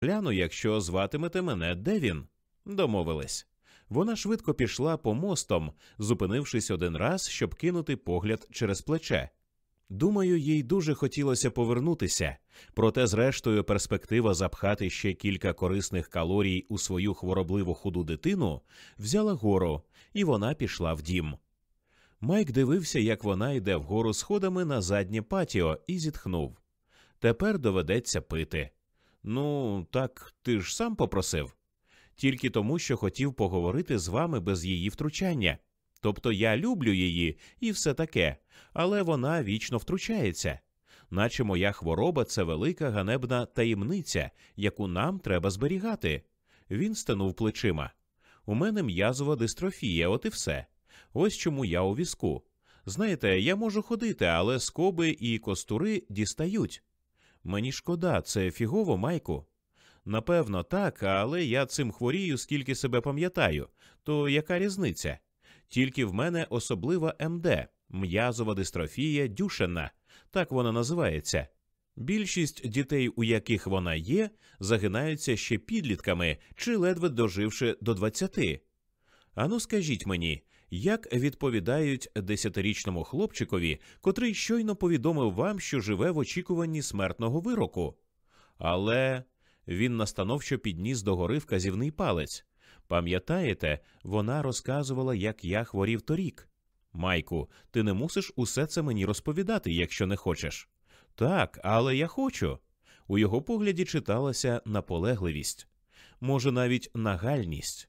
гляну, якщо зватимете мене Девін. Домовились. Вона швидко пішла по мостом, зупинившись один раз, щоб кинути погляд через плече. Думаю, їй дуже хотілося повернутися, проте, зрештою, перспектива запхати ще кілька корисних калорій у свою хворобливу худу дитину взяла гору, і вона пішла в дім. Майк дивився, як вона йде вгору сходами на заднє патіо, і зітхнув. Тепер доведеться пити. Ну, так ти ж сам попросив. Тільки тому, що хотів поговорити з вами без її втручання. Тобто я люблю її і все таке, але вона вічно втручається. Наче моя хвороба це велика ганебна таємниця, яку нам треба зберігати. Він стенув плечима. У мене м'язова дистрофія, от і все. Ось чому я у візку. Знаєте, я можу ходити, але скоби і костури дістають. Мені шкода, це фігово, Майку. Напевно, так, але я цим хворію, скільки себе пам'ятаю. То яка різниця? Тільки в мене особлива МД м'язова дистрофія Дюшена, так вона називається. Більшість дітей, у яких вона є, загинаються ще підлітками чи ледве доживши до 20. Ану, скажіть мені, як відповідають десятирічному хлопчикові, котрий щойно повідомив вам, що живе в очікуванні смертного вироку? Але він настановчо підніс догори вказівний палець. Пам'ятаєте, вона розказувала, як я хворів торік. Майку, ти не мусиш усе це мені розповідати, якщо не хочеш. Так, але я хочу. У його погляді читалася наполегливість, може, навіть нагальність.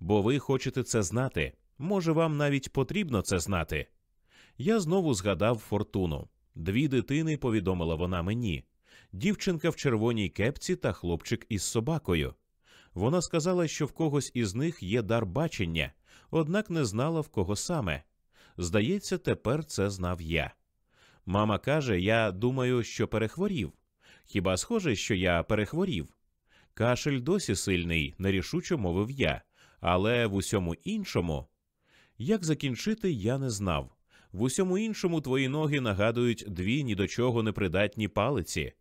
Бо ви хочете це знати. Може, вам навіть потрібно це знати. Я знову згадав фортуну. Дві дитини повідомила вона мені дівчинка в червоній кепці та хлопчик із собакою. Вона сказала, що в когось із них є дар бачення, однак не знала в кого саме. Здається, тепер це знав я. Мама каже: я думаю, що перехворів. Хіба схоже, що я перехворів? Кашель досі сильний, нерішуче мовив я, але в усьому іншому. Як закінчити, я не знав. В усьому іншому твої ноги нагадують дві ні до чого непридатні палиці.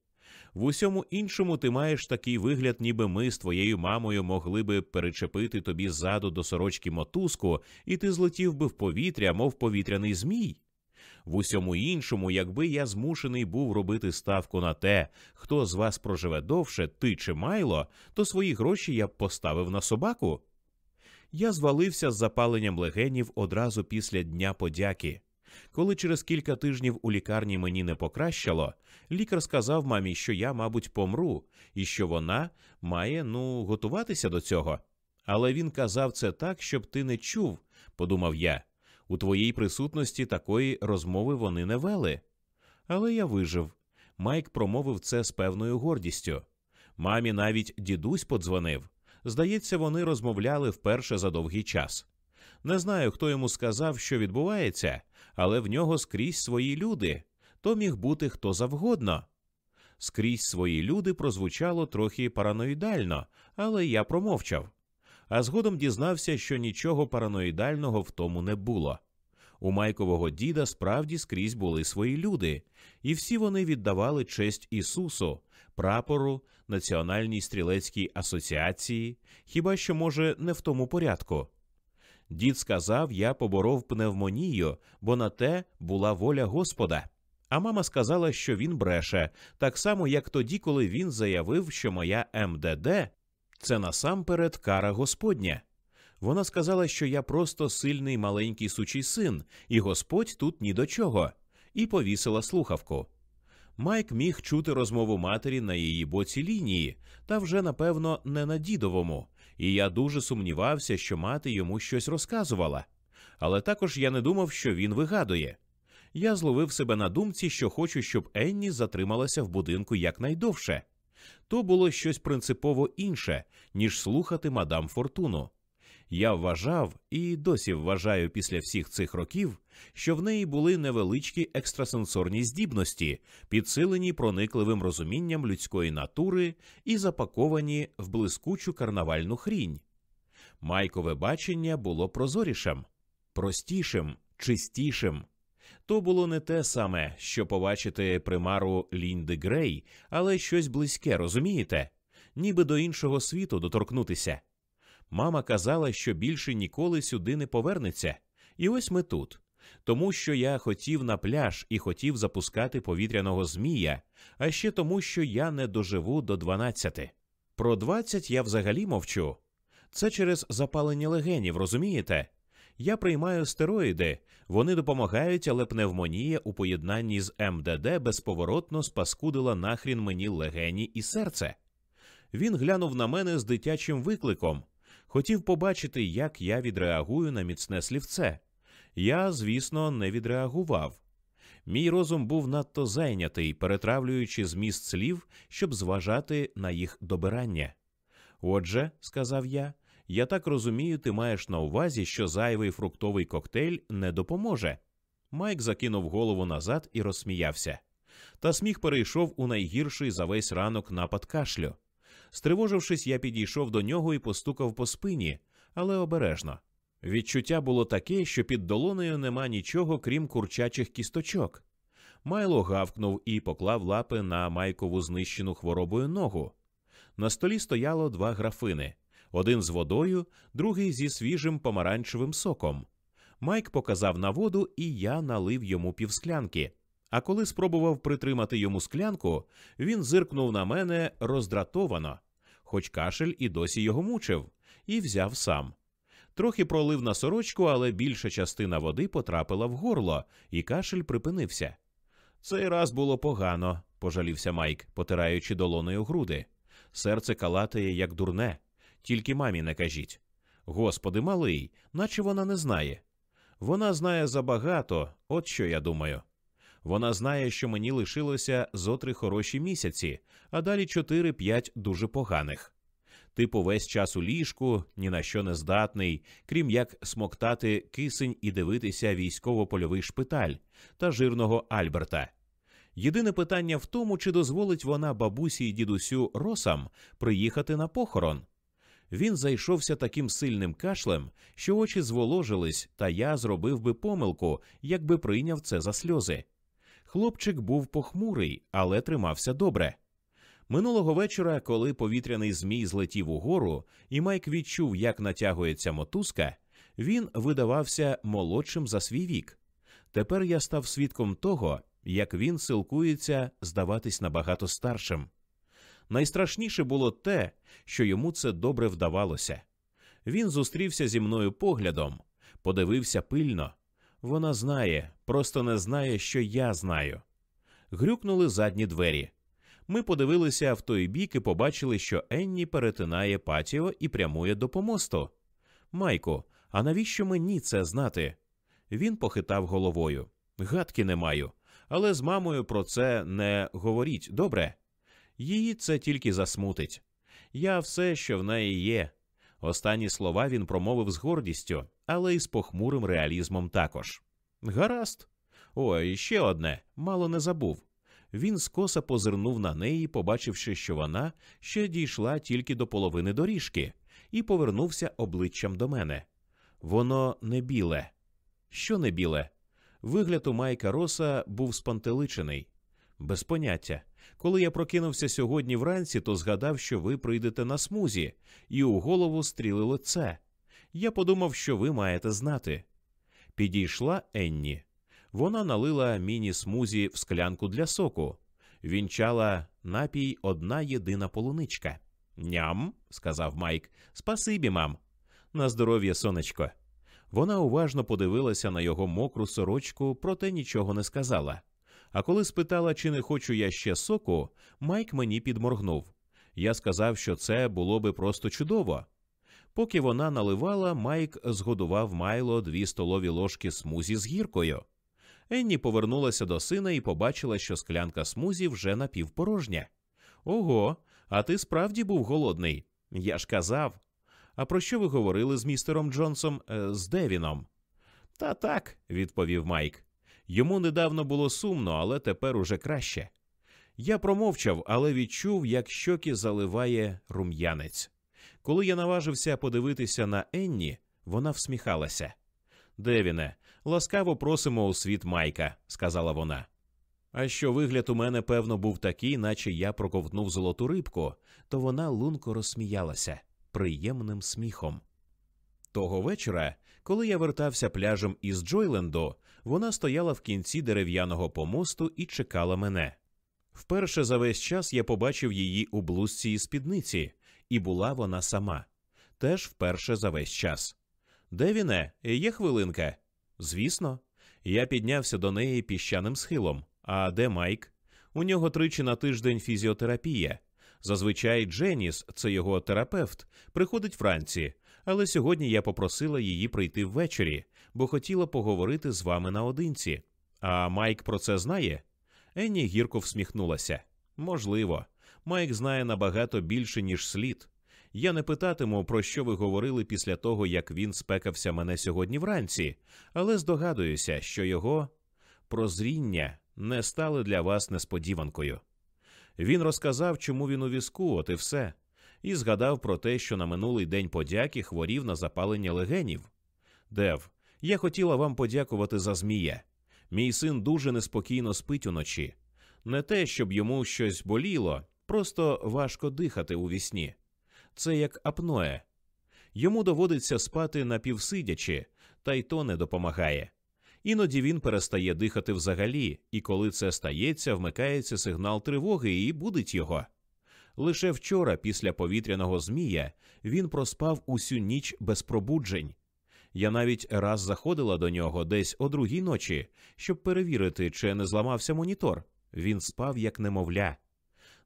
В усьому іншому ти маєш такий вигляд, ніби ми з твоєю мамою могли би перечепити тобі ззаду до сорочки мотузку, і ти злетів би в повітря, мов повітряний змій. В усьому іншому, якби я змушений був робити ставку на те, хто з вас проживе довше, ти чи майло, то свої гроші я б поставив на собаку. Я звалився з запаленням легенів одразу після Дня подяки. Коли через кілька тижнів у лікарні мені не покращало, лікар сказав мамі, що я, мабуть, помру, і що вона має ну готуватися до цього. Але він казав це так, щоб ти не чув, подумав я. У твоїй присутності такої розмови вони не вели. Але я вижив. Майк промовив це з певною гордістю. Мамі навіть дідусь подзвонив. Здається, вони розмовляли вперше за довгий час. Не знаю, хто йому сказав, що відбувається, але в нього скрізь свої люди, то міг бути хто завгодно. Скрізь свої люди прозвучало трохи параноїдально, але я промовчав. А згодом дізнався, що нічого параноїдального в тому не було. У Майкового діда справді скрізь були свої люди, і всі вони віддавали честь Ісусу, прапору, Національній стрілецькій асоціації, хіба що, може, не в тому порядку. Дід сказав, я поборов пневмонію, бо на те була воля Господа. А мама сказала, що він бреше, так само, як тоді, коли він заявив, що моя МДД це насамперед кара Господня. Вона сказала, що я просто сильний маленький сучий син, і Господь тут ні до чого, і повісила слухавку. Майк міг чути розмову матері на її боці лінії, та вже, напевно, не на дідовому, і я дуже сумнівався, що мати йому щось розказувала. Але також я не думав, що він вигадує. Я зловив себе на думці, що хочу, щоб Енні затрималася в будинку якнайдовше. То було щось принципово інше, ніж слухати мадам Фортуну. Я вважав і досі вважаю після всіх цих років, що в неї були невеличкі екстрасенсорні здібності, підсилені проникливим розумінням людської натури і запаковані в блискучу карнавальну хрінь. Майкове бачення було прозорішим, простішим, чистішим. То було не те саме, що побачити примару Лінди Грей, але щось близьке, розумієте? ніби до іншого світу доторкнутися. Мама казала, що більше ніколи сюди не повернеться, і ось ми тут. Тому що я хотів на пляж і хотів запускати повітряного змія, а ще тому, що я не доживу до 12. Про 20 я взагалі мовчу. Це через запалення легенів, розумієте? Я приймаю стероїди, вони допомагають, але пневмонія у поєднанні з МДД безповоротно спаскудила нахрін мені легені і серце. Він глянув на мене з дитячим викликом, хотів побачити, як я відреагую на міцне слівце. Я, звісно, не відреагував. Мій розум був надто зайнятий, перетравлюючи зміст слів, щоб зважати на їх добирання. Отже, сказав я, я так розумію, ти маєш на увазі, що зайвий фруктовий коктейль не допоможе. Майк закинув голову назад і розсміявся. Та сміх перейшов у найгірший за весь ранок напад кашлю. Стривожившись, я підійшов до нього і постукав по спині, але обережно. Відчуття було таке, що під долонею нема нічого, крім курчачих кісточок. Майло гавкнув і поклав лапи на майкову знищену хворобою ногу. На столі стояло два графини один з водою, другий зі свіжим помаранчевим соком. Майк показав на воду, і я налив йому півсклянки. А коли спробував притримати йому склянку, він зиркнув на мене роздратовано, хоч кашель і досі його мучив, і взяв сам. Трохи пролив на сорочку, але більша частина води потрапила в горло, і кашель припинився. Цей раз було погано, пожалівся Майк, потираючи долоною груди. Серце калатає, як дурне. Тільки мамі не кажіть. Господи, малий, наче вона не знає. Вона знає забагато, от що я думаю. Вона знає, що мені лишилося зо три хороші місяці, а далі чотири-п'ять дуже поганих. Типу, весь час у ліжку, ні на що не здатний, крім як смоктати кисень і дивитися військово-польовий шпиталь та жирного Альберта. Єдине питання в тому, чи дозволить вона бабусі й дідусю росам приїхати на похорон. Він зайшовся таким сильним кашлем, що очі зволожились, та я зробив би помилку, якби прийняв це за сльози. Хлопчик був похмурий, але тримався добре. Минулого вечора, коли повітряний змій злетів угору, і Майк відчув, як натягується мотузка, він видавався молодшим за свій вік. Тепер я став свідком того, як він силкується здаватись набагато старшим. Найстрашніше було те, що йому це добре вдавалося. Він зустрівся зі мною поглядом, подивився пильно. Вона знає, просто не знає, що я знаю. Грюкнули задні двері. Ми подивилися в той бік і побачили, що Енні перетинає патіо і прямує до помосту. Майку, а навіщо мені це знати? Він похитав головою. Гадки не маю, але з мамою про це не говоріть добре. Її це тільки засмутить. Я все, що в неї є. Останні слова він промовив з гордістю, але й з похмурим реалізмом також. Гаразд. Ой, ще одне, мало не забув. Він скоса позирнув на неї, побачивши, що вона ще дійшла тільки до половини доріжки, і повернувся обличчям до мене. Воно не біле. Що не біле? Вигляд у Майка Роса був спантеличений. Без поняття. Коли я прокинувся сьогодні вранці, то згадав, що ви прийдете на смузі, і у голову стрілило це. Я подумав, що ви маєте знати. Підійшла Енні. Вона налила міні-смузі в склянку для соку. Вінчала напій одна єдина полуничка. Ням, сказав Майк. Спасибі, мам. На здоров'я, сонечко. Вона уважно подивилася на його мокру сорочку, проте нічого не сказала. А коли спитала, чи не хочу я ще соку, Майк мені підморгнув. Я сказав, що це було би просто чудово. Поки вона наливала, Майк згодував Майло дві столові ложки смузі з гіркою. Енні повернулася до сина і побачила, що склянка смузі вже напівпорожня. Ого, а ти справді був голодний? Я ж казав. А про що ви говорили з містером Джонсом е, з Девіном? Та так, відповів Майк. Йому недавно було сумно, але тепер уже краще. Я промовчав, але відчув, як щоки заливає рум'янець. Коли я наважився подивитися на Енні, вона всміхалася. Девіне, ласкаво просимо у світ Майка, сказала вона. А що вигляд у мене, певно, був такий, наче я проковтнув золоту рибку, то вона лунко розсміялася приємним сміхом. Того вечора, коли я вертався пляжем із Джойленду, вона стояла в кінці дерев'яного помосту і чекала мене. Вперше за весь час я побачив її у блузці і спідниці, і була вона сама. Теж вперше за весь час. Де віне? Є хвилинка? Звісно. Я піднявся до неї піщаним схилом. А де Майк? У нього тричі на тиждень фізіотерапія. Зазвичай Дженіс, це його терапевт, приходить вранці, але сьогодні я попросила її прийти ввечері, бо хотіла поговорити з вами наодинці. А Майк про це знає? Енні гірко всміхнулася. Можливо, Майк знає набагато більше, ніж слід. Я не питатиму, про що ви говорили після того, як він спекався мене сьогодні вранці, але здогадуюся, що його прозріння не стали для вас несподіванкою. Він розказав, чому він у візку, от і все, і згадав про те, що на минулий день подяки хворів на запалення легенів. Дев, я хотіла вам подякувати за змія. Мій син дуже неспокійно спить уночі. Не те, щоб йому щось боліло, просто важко дихати у вісні. Це як апноє. Йому доводиться спати напівсидячи, та й то не допомагає. Іноді він перестає дихати взагалі, і коли це стається, вмикається сигнал тривоги і будить його. Лише вчора, після повітряного змія, він проспав усю ніч без пробуджень. Я навіть раз заходила до нього десь о другій ночі, щоб перевірити, чи не зламався монітор. Він спав, як немовля,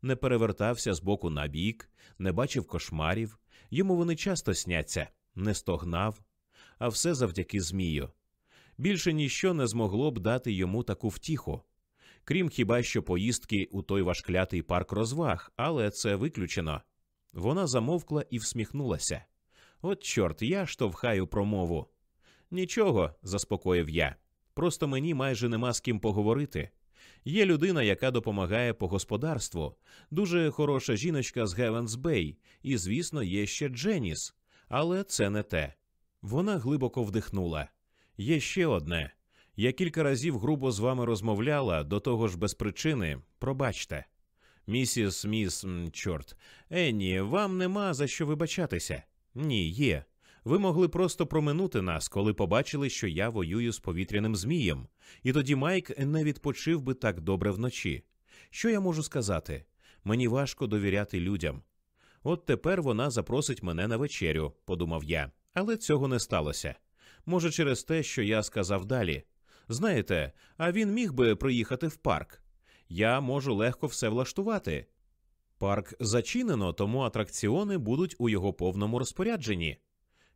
не перевертався з боку на бік, не бачив кошмарів, йому вони часто сняться, не стогнав, а все завдяки Змію. Більше ніщо не змогло б дати йому таку втіху. Крім хіба що поїздки у той важклятий парк розваг, але це виключено. Вона замовкла і всміхнулася. От, чорт, я штовхаю промову. Нічого, заспокоїв я. Просто мені майже нема з ким поговорити. Є людина, яка допомагає по господарству, дуже хороша жіночка з Гевенс Бей, і, звісно, є ще Дженіс, але це не те. Вона глибоко вдихнула. Є ще одне. Я кілька разів грубо з вами розмовляла, до того ж без причини. Пробачте. Місіс міс, чорт, Енні, вам нема за що вибачатися. Ні, є. Ви могли просто проминути нас, коли побачили, що я воюю з повітряним змієм, і тоді Майк не відпочив би так добре вночі. Що я можу сказати? Мені важко довіряти людям. От тепер вона запросить мене на вечерю, подумав я, але цього не сталося. Може, через те, що я сказав далі. Знаєте, а він міг би приїхати в парк. Я можу легко все влаштувати. Парк зачинено, тому атракціони будуть у його повному розпорядженні.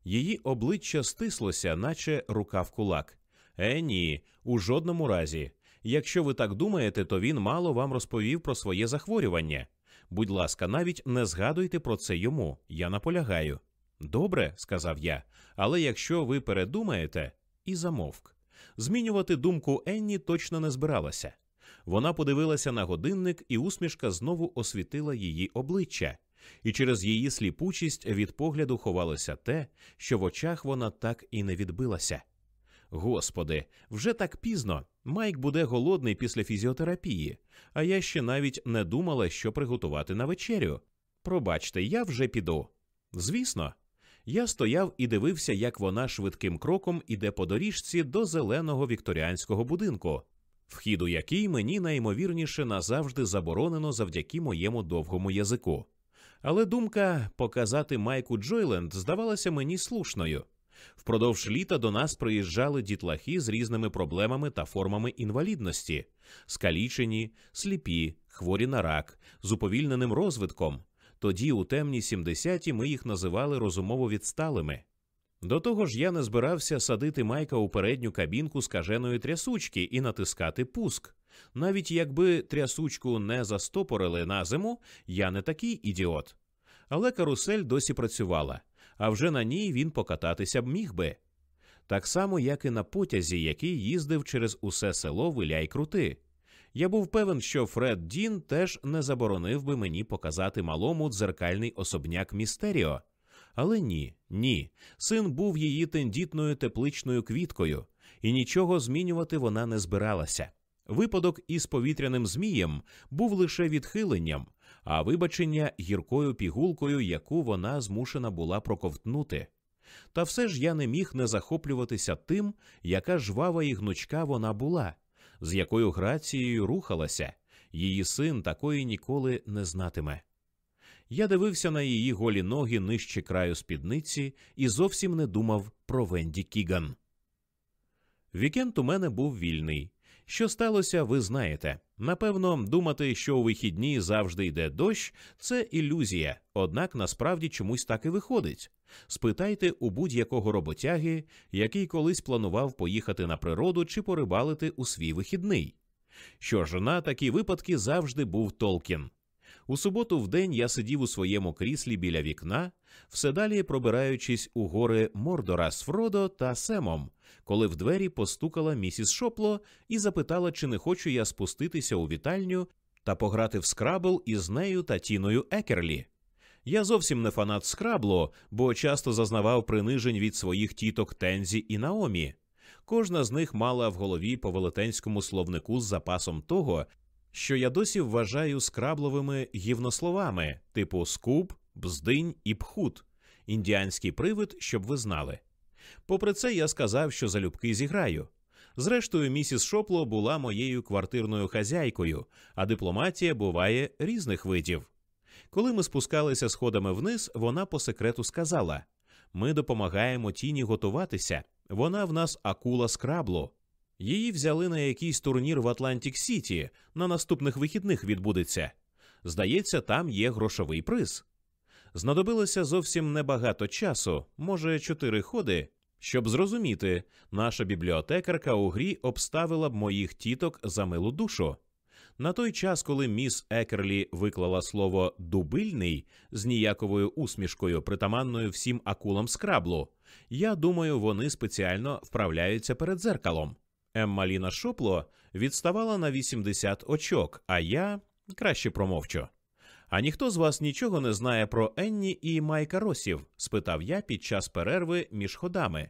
Її обличчя стислося, наче рука в кулак. Е, ні, у жодному разі. Якщо ви так думаєте, то він мало вам розповів про своє захворювання. Будь ласка, навіть не згадуйте про це йому. Я наполягаю. Добре, сказав я, але якщо ви передумаєте, і замовк. Змінювати думку Енні точно не збиралася. Вона подивилася на годинник, і усмішка знову освітила її обличчя, і через її сліпучість від погляду ховалося те, що в очах вона так і не відбилася. Господи, вже так пізно. Майк буде голодний після фізіотерапії, а я ще навіть не думала, що приготувати на вечерю. Пробачте, я вже піду. Звісно, я стояв і дивився, як вона швидким кроком іде по доріжці до зеленого вікторіанського будинку, вхід у який мені найімовірніше назавжди заборонено завдяки моєму довгому язику. Але думка показати Майку Джойленд здавалася мені слушною. Впродовж літа до нас приїжджали дітлахи з різними проблемами та формами інвалідності, скалічені, сліпі, хворі на рак, з уповільненим розвитком. Тоді, у темні 70-ті, ми їх називали розумово відсталими. До того ж, я не збирався садити Майка у передню кабінку скаженої трясучки і натискати пуск. Навіть якби трясучку не застопорили на зиму, я не такий ідіот. Але карусель досі працювала, а вже на ній він покататися б міг би. Так само, як і на потязі, який їздив через усе село виляй крути. Я був певен, що Фред Дін теж не заборонив би мені показати малому дзеркальний особняк Містеріо. Але ні, ні. Син був її тендітною тепличною квіткою, і нічого змінювати вона не збиралася. Випадок із повітряним змієм був лише відхиленням, а вибачення гіркою пігулкою, яку вона змушена була проковтнути. Та все ж я не міг не захоплюватися тим, яка жвава і гнучка вона була, з якою грацією рухалася, її син такої ніколи не знатиме. Я дивився на її голі ноги нижче краю спідниці і зовсім не думав про Венді Кіган. Вікенд у мене був вільний. Що сталося, ви знаєте. Напевно, думати, що у вихідні завжди йде дощ, це ілюзія, однак насправді чомусь так і виходить. Спитайте у будь-якого роботяги, який колись планував поїхати на природу чи порибалити у свій вихідний. Що ж, на такі випадки завжди був Толкін. У суботу в день я сидів у своєму кріслі біля вікна, все далі пробираючись у гори Мордора з Фродо та Семом, коли в двері постукала місіс Шопло і запитала, чи не хочу я спуститися у вітальню та пограти в скрабл із нею та Тіною Екерлі. Я зовсім не фанат скрабло, бо часто зазнавав принижень від своїх тіток Тензі і Наомі. Кожна з них мала в голові по велетенському словнику з запасом того, що я досі вважаю скрабловими гівнословами, типу скуб, бздинь і пхут, індіанський привид, щоб ви знали. Попри це, я сказав, що залюбки зіграю. Зрештою, місіс Шопло була моєю квартирною хазяйкою, а дипломатія буває різних видів. Коли ми спускалися сходами вниз, вона по секрету сказала: ми допомагаємо Тіні готуватися. Вона в нас акула скраблу. Її взяли на якийсь турнір в Атлантик Сіті, на наступних вихідних відбудеться. Здається, там є грошовий приз. Знадобилося зовсім небагато часу, може, чотири ходи, щоб зрозуміти, наша бібліотекарка у грі обставила б моїх тіток за милу душу. На той час, коли міс Екерлі виклала слово дубильний з ніяковою усмішкою, притаманною всім акулам скраблу, я думаю, вони спеціально вправляються перед зеркалом. Емма Ліна Шопло відставала на 80 очок, а я краще промовчу. А ніхто з вас нічого не знає про Енні і Майка Росів? спитав я під час перерви між ходами.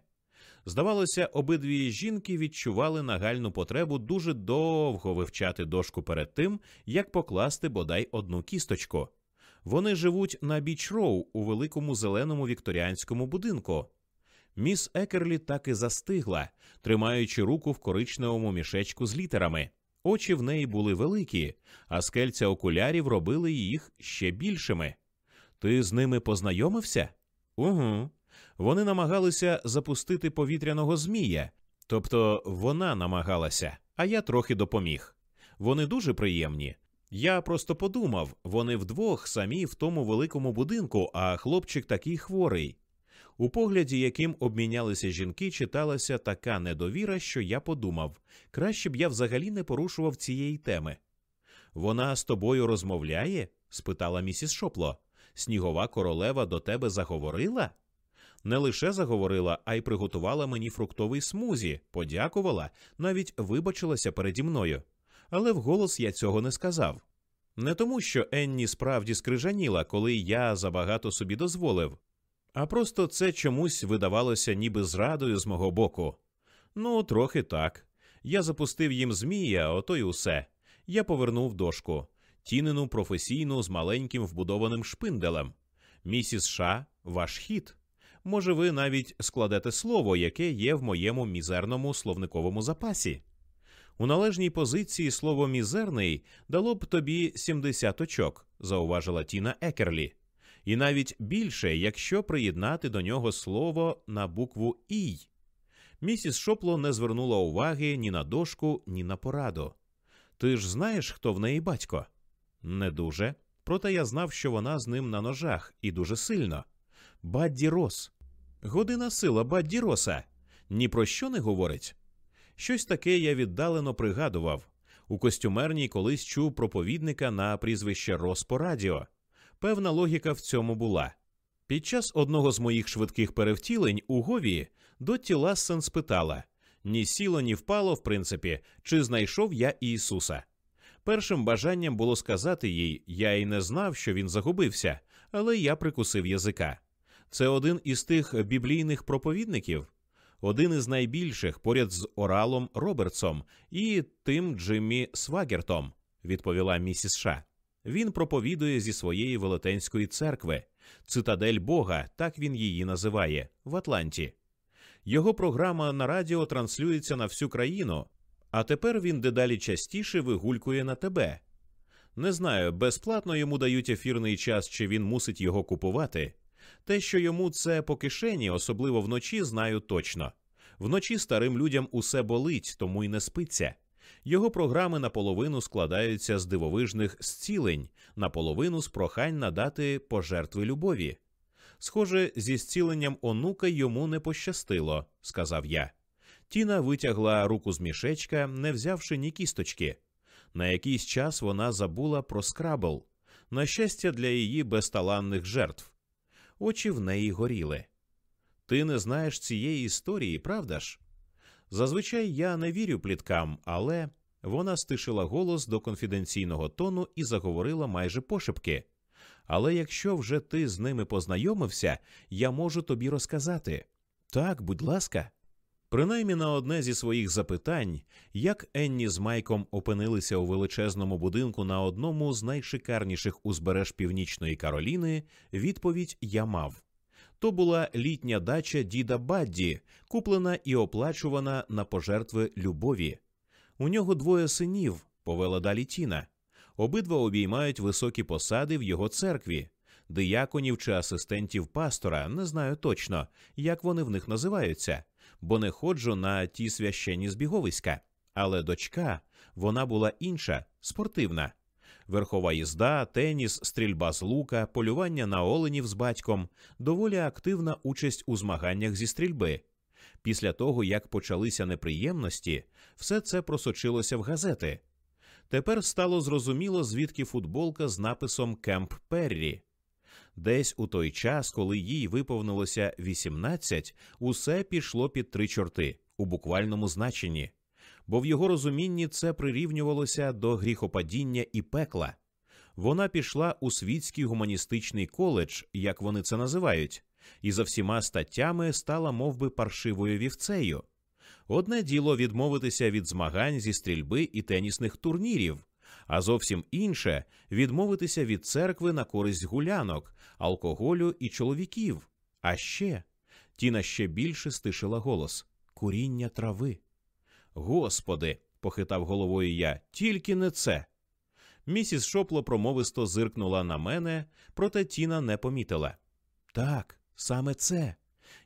Здавалося, обидві жінки відчували нагальну потребу дуже довго вивчати дошку перед тим, як покласти бодай одну кісточку. Вони живуть на біч роу у великому зеленому вікторіанському будинку. Міс Екерлі так і застигла, тримаючи руку в коричневому мішечку з літерами. Очі в неї були великі, а скельця окулярів робили їх ще більшими. Ти з ними познайомився? Угу. Вони намагалися запустити повітряного змія, тобто вона намагалася, а я трохи допоміг. Вони дуже приємні. Я просто подумав, вони вдвох самі в тому великому будинку, а хлопчик такий хворий. У погляді, яким обмінялися жінки, читалася така недовіра, що я подумав краще б я взагалі не порушував цієї теми. Вона з тобою розмовляє? спитала місіс Шопло. Снігова королева до тебе заговорила? Не лише заговорила, а й приготувала мені фруктовий смузі, подякувала, навіть вибачилася переді мною. Але вголос я цього не сказав. Не тому, що Енні справді скрижаніла, коли я забагато собі дозволив, а просто це чомусь видавалося ніби зрадою з мого боку. Ну, трохи так. Я запустив їм змія, ото й усе. Я повернув дошку, тінену професійну з маленьким вбудованим шпинделем. Місіс Ша, ваш хід. Може, ви навіть складете слово, яке є в моєму мізерному словниковому запасі. У належній позиції слово мізерний дало б тобі 70 очок, зауважила Тіна Екерлі і навіть більше, якщо приєднати до нього слово на букву «ій». Місіс Шопло не звернула уваги ні на дошку, ні на пораду. Ти ж знаєш, хто в неї батько? Не дуже. Проте я знав, що вона з ним на ножах і дуже сильно. Бадді Рос. Година сили Бадді Роса. Ні про що не говорить. Щось таке я віддалено пригадував. У костюмерній колись чув проповідника на прізвище Рос по радіо. Певна логіка в цьому була. Під час одного з моїх швидких перевтілень у Гові Дотті Лассен спитала ні сіло, ні впало, в принципі, чи знайшов я Ісуса. Першим бажанням було сказати їй, я й не знав, що він загубився, але я прикусив язика. Це один із тих біблійних проповідників. один із найбільших поряд з Оралом Робертсом і тим Джиммі Свагертом, відповіла місіс Ша. Він проповідує зі своєї велетенської церкви, цитадель Бога, так він її називає, в Атланті. Його програма на радіо транслюється на всю країну, а тепер він дедалі частіше вигулькує на тебе. Не знаю, безплатно йому дають ефірний час, чи він мусить його купувати. Те, що йому це по кишені, особливо вночі, знаю точно. Вночі старим людям усе болить, тому й не спиться. Його програми наполовину складаються з дивовижних зцілень, наполовину з прохань надати пожертви любові. Схоже, зі зціленням онука йому не пощастило, сказав я. Тіна витягла руку з мішечка, не взявши ні кісточки. На якийсь час вона забула про скрабл, на щастя, для її безталанних жертв. Очі в неї горіли. Ти не знаєш цієї історії, правда ж? Зазвичай я не вірю пліткам, але вона стишила голос до конфіденційного тону і заговорила майже пошепки. Але якщо вже ти з ними познайомився, я можу тобі розказати. Так, будь ласка. Принаймні на одне зі своїх запитань, як Енні з Майком опинилися у величезному будинку на одному з найшикарніших узбереж Північної Кароліни, відповідь я мав. То була літня дача діда Бадді, куплена і оплачувана на пожертви любові. У нього двоє синів, повела далі Тіна. Обидва обіймають високі посади в його церкві, дияконів чи асистентів пастора, не знаю точно, як вони в них називаються, бо не ходжу на ті священні збіговиська. Але дочка, вона була інша, спортивна. Верхова їзда, теніс, стрільба з лука, полювання на оленів з батьком, доволі активна участь у змаганнях зі стрільби. Після того, як почалися неприємності, все це просочилося в газети. Тепер стало зрозуміло, звідки футболка з написом Кемп Перрі. Десь у той час, коли їй виповнилося 18, усе пішло під три чорти у буквальному значенні, бо в його розумінні це прирівнювалося до гріхопадіння і пекла. Вона пішла у світський гуманістичний коледж, як вони це називають, і за всіма статтями стала мов би, паршивою вівцею. Одне діло відмовитися від змагань зі стрільби і тенісних турнірів, а зовсім інше відмовитися від церкви на користь гулянок, алкоголю і чоловіків. А ще Тіна ще більше стишила голос куріння трави. Господи, похитав головою я, тільки не це. Місіс Шопло промовисто зиркнула на мене, проте Тіна не помітила. Так, саме це.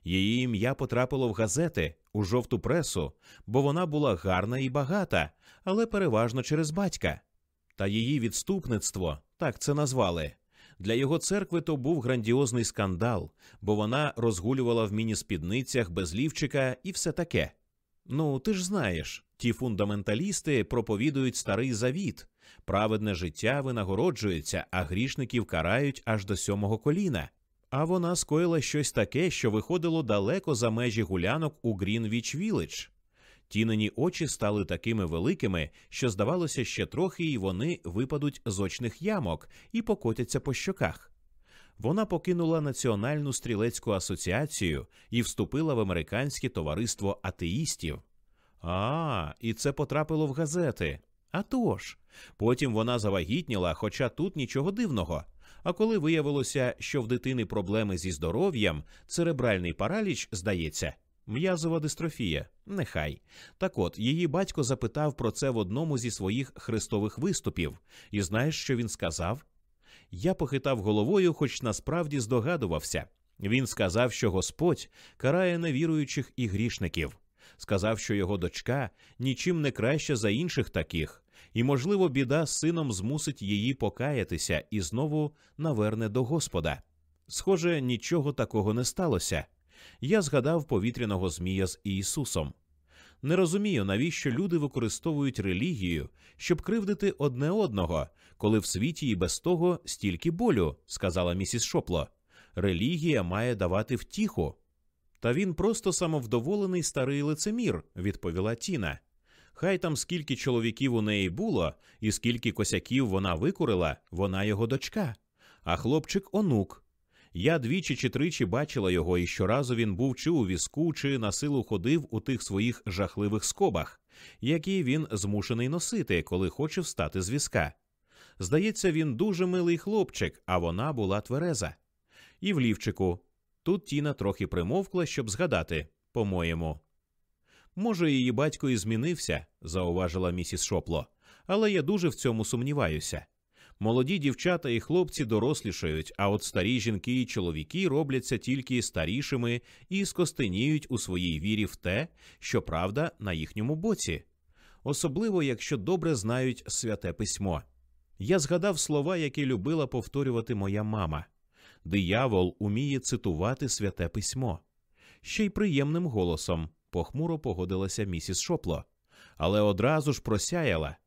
Її ім'я потрапило в газети, у жовту пресу, бо вона була гарна і багата, але переважно через батька. Та її відступництво, так це назвали. Для його церкви то був грандіозний скандал, бо вона розгулювала в міні-спідницях без лівчика і все таке. Ну, ти ж знаєш, ті фундаменталісти проповідують старий завіт, праведне життя винагороджується, а грішників карають аж до сьомого коліна. А вона скоїла щось таке, що виходило далеко за межі гулянок у Грінвіч Вілледж. Тінині очі стали такими великими, що, здавалося, ще трохи і вони випадуть з очних ямок і покотяться по щоках. Вона покинула Національну стрілецьку асоціацію і вступила в американське товариство атеїстів. А, і це потрапило в газети. А тож. Потім вона завагітніла, хоча тут нічого дивного. А коли виявилося, що в дитини проблеми зі здоров'ям, церебральний параліч, здається, м'язова дистрофія, нехай. Так от її батько запитав про це в одному зі своїх хрестових виступів, і знаєш, що він сказав? Я похитав головою, хоч насправді здогадувався. Він сказав, що Господь карає невіруючих і грішників. Сказав, що його дочка нічим не краще за інших таких, і, можливо, біда з сином змусить її покаятися і знову наверне до Господа. Схоже, нічого такого не сталося. Я згадав повітряного Змія з Ісусом. Не розумію, навіщо люди використовують релігію, щоб кривдити одне одного, коли в світі і без того стільки болю, сказала місіс Шопло. Релігія має давати втіху. Та він просто самовдоволений старий лицемір, відповіла Тіна. Хай там скільки чоловіків у неї було, і скільки косяків вона викурила, вона його дочка, а хлопчик онук. Я двічі чи тричі бачила його, і щоразу він був чи у візку, чи на силу ходив у тих своїх жахливих скобах, які він змушений носити, коли хоче встати з візка. Здається, він дуже милий хлопчик, а вона була твереза. І в лівчику. Тут Тіна трохи примовкла, щоб згадати, по-моєму. Може, її батько і змінився, зауважила місіс Шопло, але я дуже в цьому сумніваюся. Молоді дівчата і хлопці дорослішають, а от старі жінки і чоловіки робляться тільки старішими і скостеніють у своїй вірі в те, що правда на їхньому боці, особливо якщо добре знають святе письмо. Я згадав слова, які любила повторювати моя мама. Диявол уміє цитувати святе письмо. Ще й приємним голосом, похмуро погодилася місіс Шопло, але одразу ж просяяла.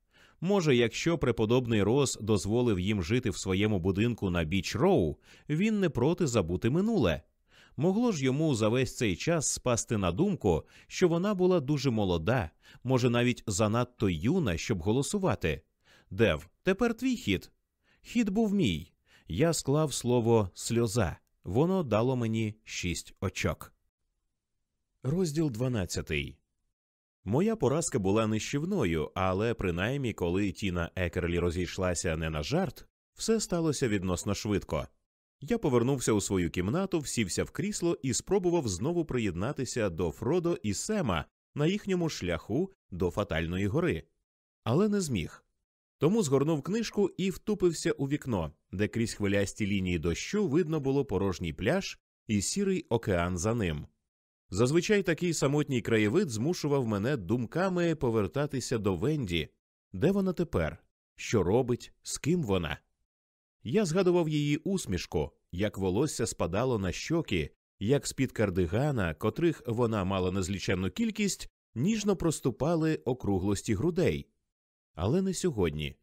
Може, якщо преподобний Рос дозволив їм жити в своєму будинку на біч Роу, він не проти забути минуле. Могло ж йому за весь цей час спасти на думку, що вона була дуже молода, може, навіть занадто юна, щоб голосувати. Дев, тепер твій хід. Хід був мій. Я склав слово сльоза. Воно дало мені шість очок. Розділ дванадцятий. Моя поразка була нищівною, але принаймні, коли Тіна Екерлі розійшлася не на жарт, все сталося відносно швидко. Я повернувся у свою кімнату, всівся в крісло і спробував знову приєднатися до Фродо і Сема на їхньому шляху до Фатальної гори, але не зміг. Тому згорнув книжку і втупився у вікно, де крізь хвилясті лінії дощу видно було порожній пляж і сірий океан за ним. Зазвичай такий самотній краєвид змушував мене думками повертатися до Венді, де вона тепер, що робить, з ким вона. Я згадував її усмішку, як волосся спадало на щоки, як з під кардигана, котрих вона мала незліченну кількість, ніжно проступали округлості грудей. Але не сьогодні.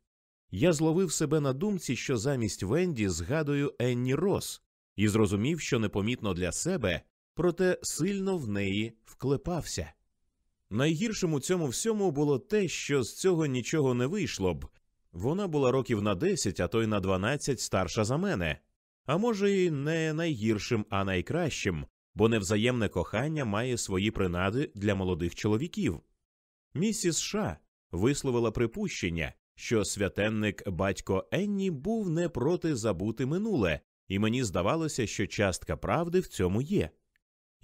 Я зловив себе на думці, що замість Венді згадую Енні Рос, і зрозумів, що непомітно для себе проте сильно в неї вклепався. Найгіршим у цьому всьому було те, що з цього нічого не вийшло б. Вона була років на десять, а то й на дванадцять старша за мене, а може, й не найгіршим, а найкращим, бо невзаємне кохання має свої принади для молодих чоловіків. Місіс Ша висловила припущення, що святенник батько Енні був не проти забути минуле, і мені здавалося, що частка правди в цьому є.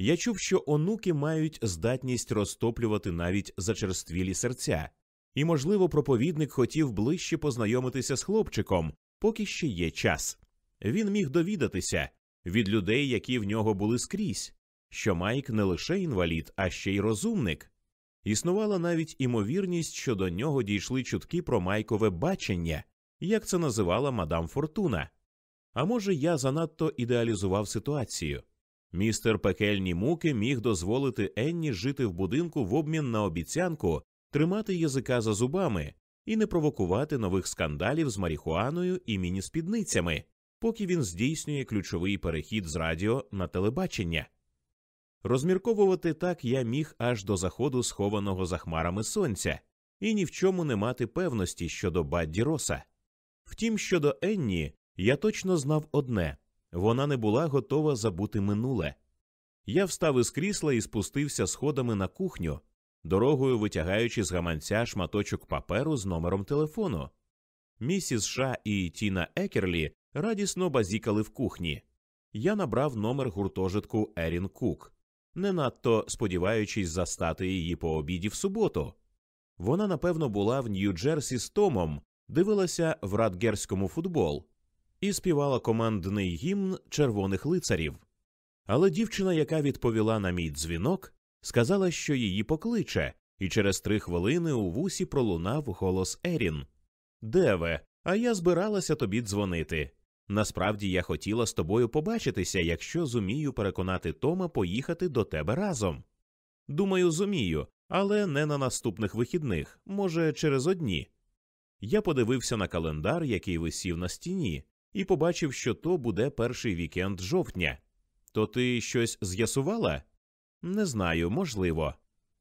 Я чув, що онуки мають здатність розтоплювати навіть зачерствілі серця, і, можливо, проповідник хотів ближче познайомитися з хлопчиком, поки ще є час. Він міг довідатися від людей, які в нього були скрізь, що Майк не лише інвалід, а ще й розумник. Існувала навіть імовірність, що до нього дійшли чутки про майкове бачення, як це називала мадам Фортуна. А може, я занадто ідеалізував ситуацію. Містер пекельні муки міг дозволити Енні жити в будинку в обмін на обіцянку тримати язика за зубами і не провокувати нових скандалів з марихуаною і міні-спідницями, поки він здійснює ключовий перехід з радіо на телебачення. Розмірковувати так я міг аж до заходу схованого за хмарами сонця, і ні в чому не мати певності щодо Бадді Роса. Втім, щодо Енні, я точно знав одне вона не була готова забути минуле. Я встав із крісла і спустився сходами на кухню, дорогою витягаючи з гаманця шматочок паперу з номером телефону. Місіс Ша і Тіна Екерлі радісно базікали в кухні. Я набрав номер гуртожитку Ерін Кук, не надто сподіваючись застати її по обіді в суботу. Вона, напевно, була в Нью-Джерсі з Томом, дивилася в радгерському футбол і співала командний гімн червоних лицарів. Але дівчина, яка відповіла на мій дзвінок, сказала, що її покличе, і через три хвилини у вусі пролунав голос Ерін. Деве, а я збиралася тобі дзвонити. Насправді я хотіла з тобою побачитися, якщо зумію переконати Тома поїхати до тебе разом. Думаю, зумію, але не на наступних вихідних, може, через одні. Я подивився на календар, який висів на стіні, і побачив, що то буде перший вікенд жовтня. То ти щось з'ясувала? Не знаю, можливо.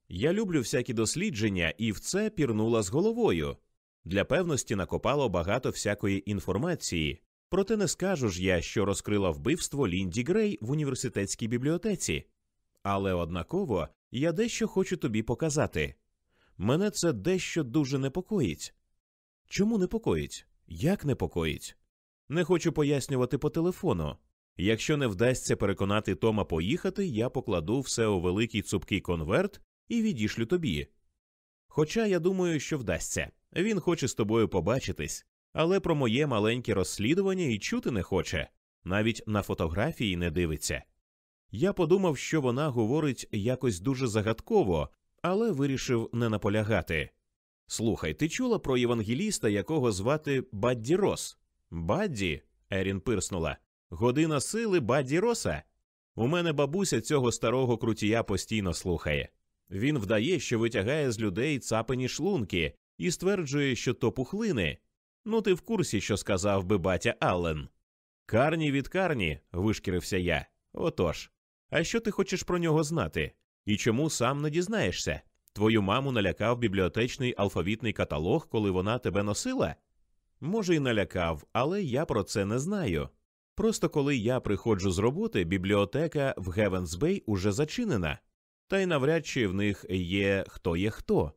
Я люблю всякі дослідження і в це пірнула з головою. Для певності накопало багато всякої інформації, Проте не скажу ж я, що розкрила вбивство Лінді Грей в університетській бібліотеці. Але однаково я дещо хочу тобі показати. Мене це дещо дуже непокоїть. Чому непокоїть? Як непокоїть? Не хочу пояснювати по телефону. Якщо не вдасться переконати Тома поїхати, я покладу все у великий цупкий конверт і відішлю тобі. Хоча я думаю, що вдасться. Він хоче з тобою побачитись, але про моє маленьке розслідування і чути не хоче, навіть на фотографії не дивиться. Я подумав, що вона говорить якось дуже загадково, але вирішив не наполягати. Слухай, ти чула про євангеліста, якого звати Бадді Рос? Бадді? Ерін пирснула. Година сили Бадді Роса? У мене бабуся цього старого крутія постійно слухає. Він вдає, що витягає з людей цапані шлунки і стверджує, що то пухлини. Ну, ти в курсі, що сказав би батя Аллен. Карні від карні, вишкірився я. Отож. А що ти хочеш про нього знати? І чому сам не дізнаєшся? Твою маму налякав бібліотечний алфавітний каталог, коли вона тебе носила? Може, й налякав, але я про це не знаю. Просто коли я приходжу з роботи, бібліотека в Гевенсбей уже зачинена, та й навряд чи в них є хто є хто.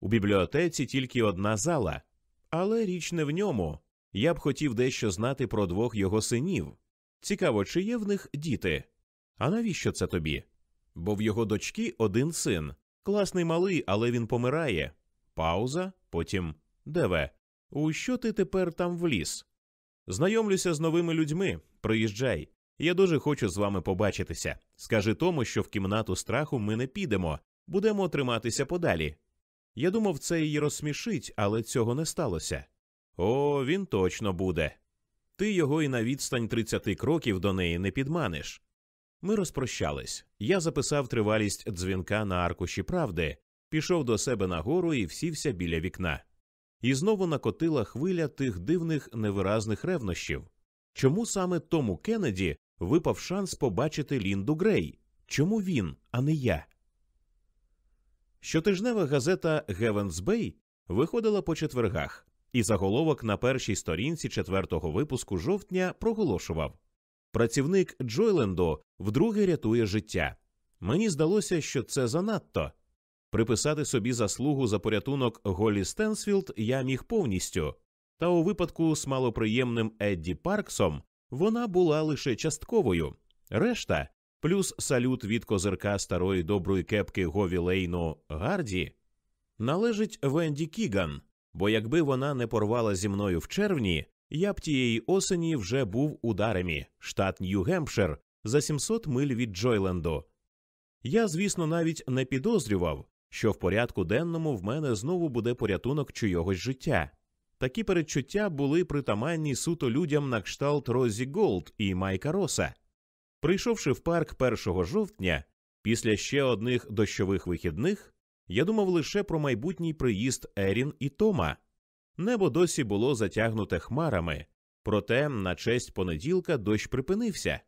У бібліотеці тільки одна зала, але річ не в ньому. Я б хотів дещо знати про двох його синів. Цікаво, чи є в них діти? А навіщо це тобі? Бо в його дочки один син. Класний малий, але він помирає. Пауза, потім Деве. У що ти тепер там вліз? Знайомлюся з новими людьми. Приїжджай. Я дуже хочу з вами побачитися. Скажи тому, що в кімнату страху ми не підемо, будемо триматися подалі. Я думав, це її розсмішить, але цього не сталося. О, він точно буде. Ти його і на відстань 30 кроків до неї не підманиш. Ми розпрощались. Я записав тривалість дзвінка на аркуші правди, пішов до себе нагору і всівся біля вікна. І знову накотила хвиля тих дивних невиразних ревнощів. Чому саме тому Кеннеді випав шанс побачити Лінду Грей? Чому він, а не я? Щотижнева газета Гевенс Бей виходила по четвергах, і заголовок на першій сторінці четвертого випуску жовтня проголошував Працівник Джойленду вдруге рятує життя. Мені здалося, що це занадто. Приписати собі заслугу за порятунок Голлі Стенсфілд я міг повністю, та у випадку з малоприємним Едді Парксом вона була лише частковою. Решта, плюс салют від козирка старої доброї кепки Гові Лейну Гарді, належить Венді Кіган, бо якби вона не порвала зі мною в червні, я б тієї осені вже був у Даремі, штат Нью-Гемпшир, за 700 миль від Джойленду. Я, звісно, навіть не підозрював, що в порядку денному в мене знову буде порятунок чийогось життя. Такі передчуття були притаманні суто людям на кшталт Розі Голд і Майка Росса. Прийшовши в парк 1 жовтня, після ще одних дощових вихідних, я думав лише про майбутній приїзд Ерін і Тома. Небо досі було затягнуте хмарами, проте на честь понеділка дощ припинився.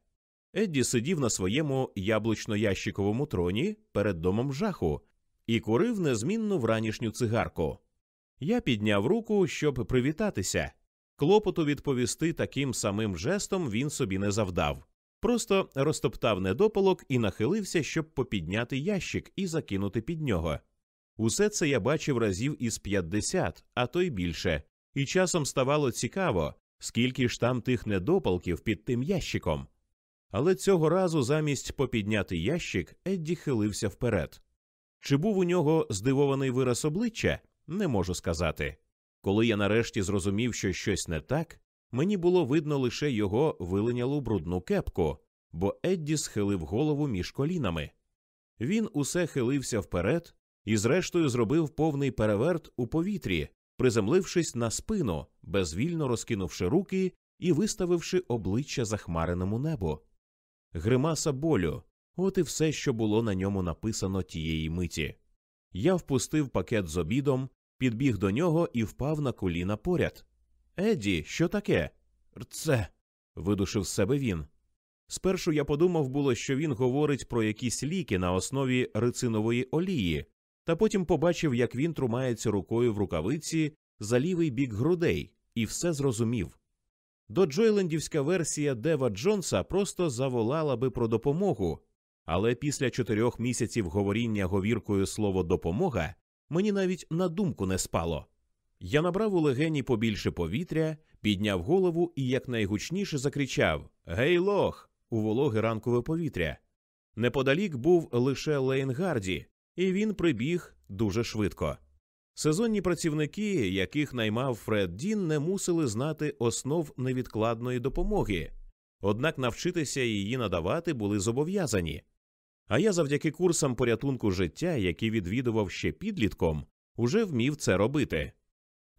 Едді сидів на своєму яблучно-ящиковому троні перед домом жаху і курив незмінну вранішню цигарку. Я підняв руку, щоб привітатися. Клопоту відповісти таким самим жестом він собі не завдав. Просто розтоптав недопалок і нахилився, щоб попідняти ящик і закинути під нього. Усе це я бачив разів із 50, а то й більше, і часом ставало цікаво, скільки ж там тих недопалків під тим ящиком. Але цього разу замість попідняти ящик Едді хилився вперед. Чи був у нього здивований вираз обличчя, не можу сказати. Коли я нарешті зрозумів, що щось не так, мені було видно лише його вилинялу брудну кепку, бо Едді схилив голову між колінами. Він усе хилився вперед і, зрештою, зробив повний переверт у повітрі, приземлившись на спину, безвільно розкинувши руки і виставивши обличчя захмареному небу. Гримаса болю от і все, що було на ньому написано тієї миті. Я впустив пакет з обідом, підбіг до нього і впав на коліна поряд. Едді, що таке? Це. видушив себе він. Спершу я подумав було, що він говорить про якісь ліки на основі рицинової олії, та потім побачив, як він трумається рукою в рукавиці за лівий бік грудей, і все зрозумів. до Джойлендівська версія Дева Джонса просто заволала би про допомогу, але після чотирьох місяців говоріння говіркою слово допомога мені навіть на думку не спало. Я набрав у легені побільше повітря, підняв голову і якнайгучніше закричав Гей, лох! у вологе ранкове повітря. Неподалік був лише Лейн Гарді, і він прибіг дуже швидко. Сезонні працівники, яких наймав Фред Дін, не мусили знати основ невідкладної допомоги, однак навчитися її надавати були зобов'язані. А я завдяки курсам порятунку життя, які відвідував ще підлітком, уже вмів це робити.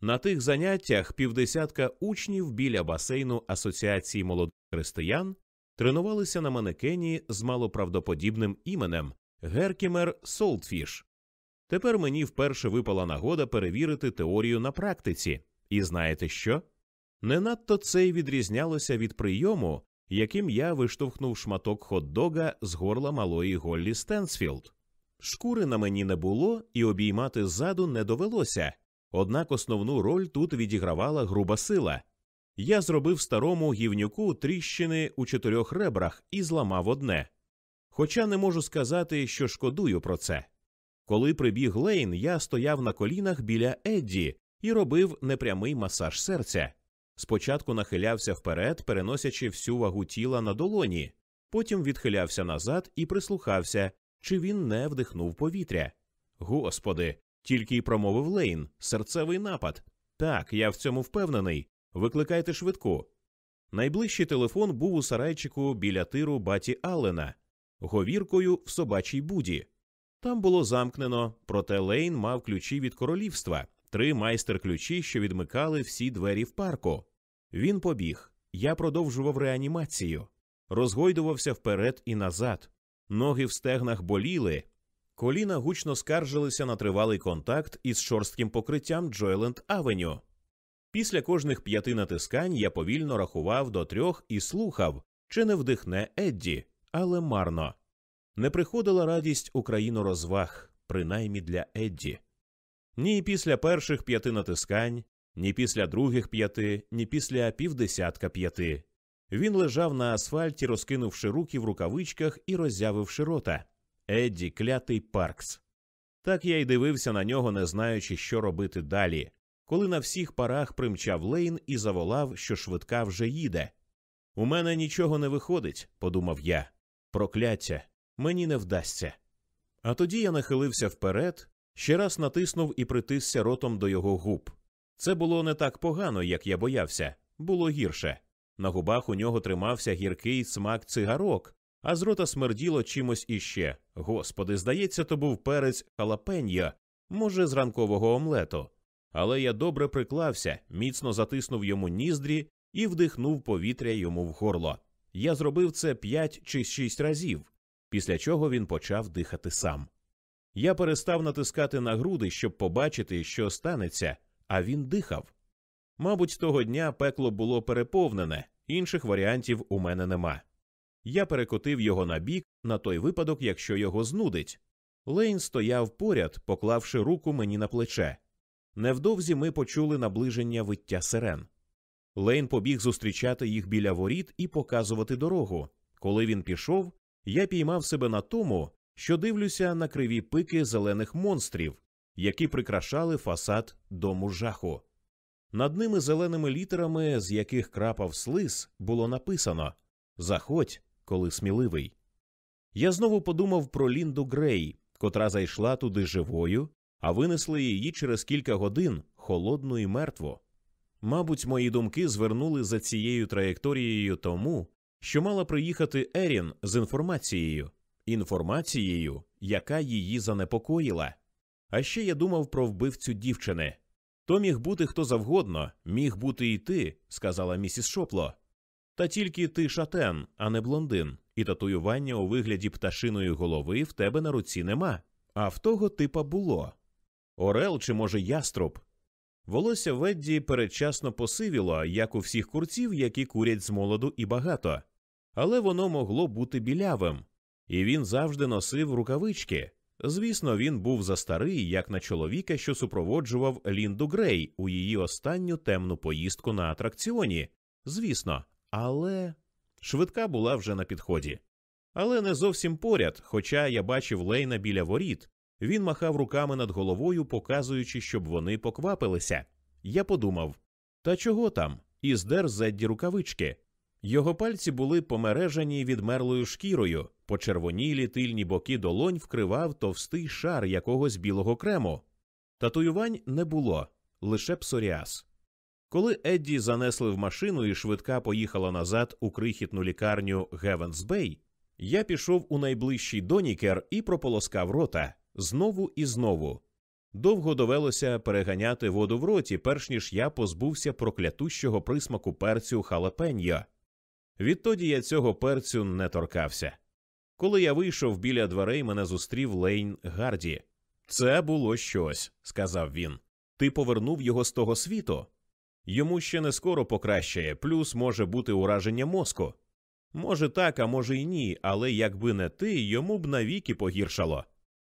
На тих заняттях півдесятка учнів біля басейну Асоціації молодих християн тренувалися на манекені з малоправдоподібним іменем Геркімер Солтфіш. Тепер мені вперше випала нагода перевірити теорію на практиці, і знаєте що? Не надто це й відрізнялося від прийому, яким я виштовхнув шматок хот-дога з горла малої Голлі Стенсфілд. Шкури на мені не було, і обіймати ззаду не довелося, однак основну роль тут відігравала груба сила. Я зробив старому гівнюку тріщини у чотирьох ребрах і зламав одне. Хоча не можу сказати, що шкодую про це. Коли прибіг Лейн, я стояв на колінах біля Едді і робив непрямий масаж серця. Спочатку нахилявся вперед, переносячи всю вагу тіла на долоні, потім відхилявся назад і прислухався, чи він не вдихнув повітря. Господи, тільки й промовив Лейн, серцевий напад. Так, я в цьому впевнений. Викликайте швидку. Найближчий телефон був у сарайчику біля тиру баті Аллена, говіркою в собачій буді. Там було замкнено, проте Лейн мав ключі від королівства, три майстер-ключі, що відмикали всі двері в парку. Він побіг. Я продовжував реанімацію, розгойдувався вперед і назад. Ноги в стегнах боліли, коліна гучно скаржилися на тривалий контакт із шорстким покриттям Джойленд Авеню. Після кожних п'яти натискань я повільно рахував до трьох і слухав, чи не вдихне Едді, але марно. Не приходила радість у країну розваг, принаймні для Едді. Ні після перших п'яти натискань, ні після других п'яти, ні після півдесятка п'яти. Він лежав на асфальті, розкинувши руки в рукавичках і роззявивши рота. Едді клятий Паркс. Так я й дивився на нього, не знаючи, що робити далі, коли на всіх парах примчав Лейн і заволав, що швидка вже їде. У мене нічого не виходить, подумав я. Прокляття, мені не вдасться. А тоді я нахилився вперед, ще раз натиснув і притисся ротом до його губ. Це було не так погано, як я боявся, було гірше. На губах у нього тримався гіркий смак цигарок, а з рота смерділо чимось іще. Господи, здається, то був перець халапеньо, може, з ранкового омлету. Але я добре приклався, міцно затиснув йому ніздрі і вдихнув повітря йому в горло. Я зробив це п'ять чи шість разів, після чого він почав дихати сам. Я перестав натискати на груди, щоб побачити, що станеться, а він дихав. Мабуть, того дня пекло було переповнене, інших варіантів у мене нема. Я перекотив його на бік на той випадок, якщо його знудить. Лейн стояв поряд, поклавши руку мені на плече. Невдовзі ми почули наближення виття сирен. Лейн побіг зустрічати їх біля воріт і показувати дорогу. Коли він пішов, я піймав себе на тому, що дивлюся на криві пики зелених монстрів, які прикрашали фасад дому жаху. Над ними зеленими літерами, з яких крапав слиз, було написано Заходь, коли сміливий. Я знову подумав про Лінду Грей, котра зайшла туди живою, а винесли її через кілька годин холодну і мертву. Мабуть, мої думки звернули за цією траєкторією тому, що мала приїхати Ерін з інформацією, інформацією, яка її занепокоїла. А ще я думав про вбивцю дівчини. То міг бути хто завгодно, міг бути і ти, сказала місіс Шопло. Та тільки ти шатен, а не блондин, і татуювання у вигляді пташиної голови в тебе на руці нема, а в того типа було. Орел чи, може, яструб. Волосся Ведді передчасно посивіло, як у всіх курців, які курять з молоду і багато, але воно могло бути білявим, і він завжди носив рукавички. Звісно, він був застарий, як на чоловіка, що супроводжував Лінду Грей у її останню темну поїздку на атракціоні, Звісно, але швидка була вже на підході. Але не зовсім поряд, хоча я бачив Лейна біля воріт. Він махав руками над головою, показуючи, щоб вони поквапилися. Я подумав та чого там? І здер зедді рукавички. Його пальці були помережані відмерлою шкірою, почервонілі тильні боки долонь вкривав товстий шар якогось білого крему. Татуювань не було, лише псоріаз. Коли Едді занесли в машину і швидка поїхала назад у крихітну лікарню Гевенс Бей, я пішов у найближчий донікер і прополоскав рота знову і знову. Довго довелося переганяти воду в роті, перш ніж я позбувся проклятущого присмаку перцю халапеньо. Відтоді я цього перцю не торкався. Коли я вийшов біля дверей, мене зустрів Лейн Гарді. Це було щось, сказав він. Ти повернув його з того світу. Йому ще не скоро покращає, плюс може бути ураження мозку. Може так, а може й ні, але якби не ти, йому б навіки погіршало.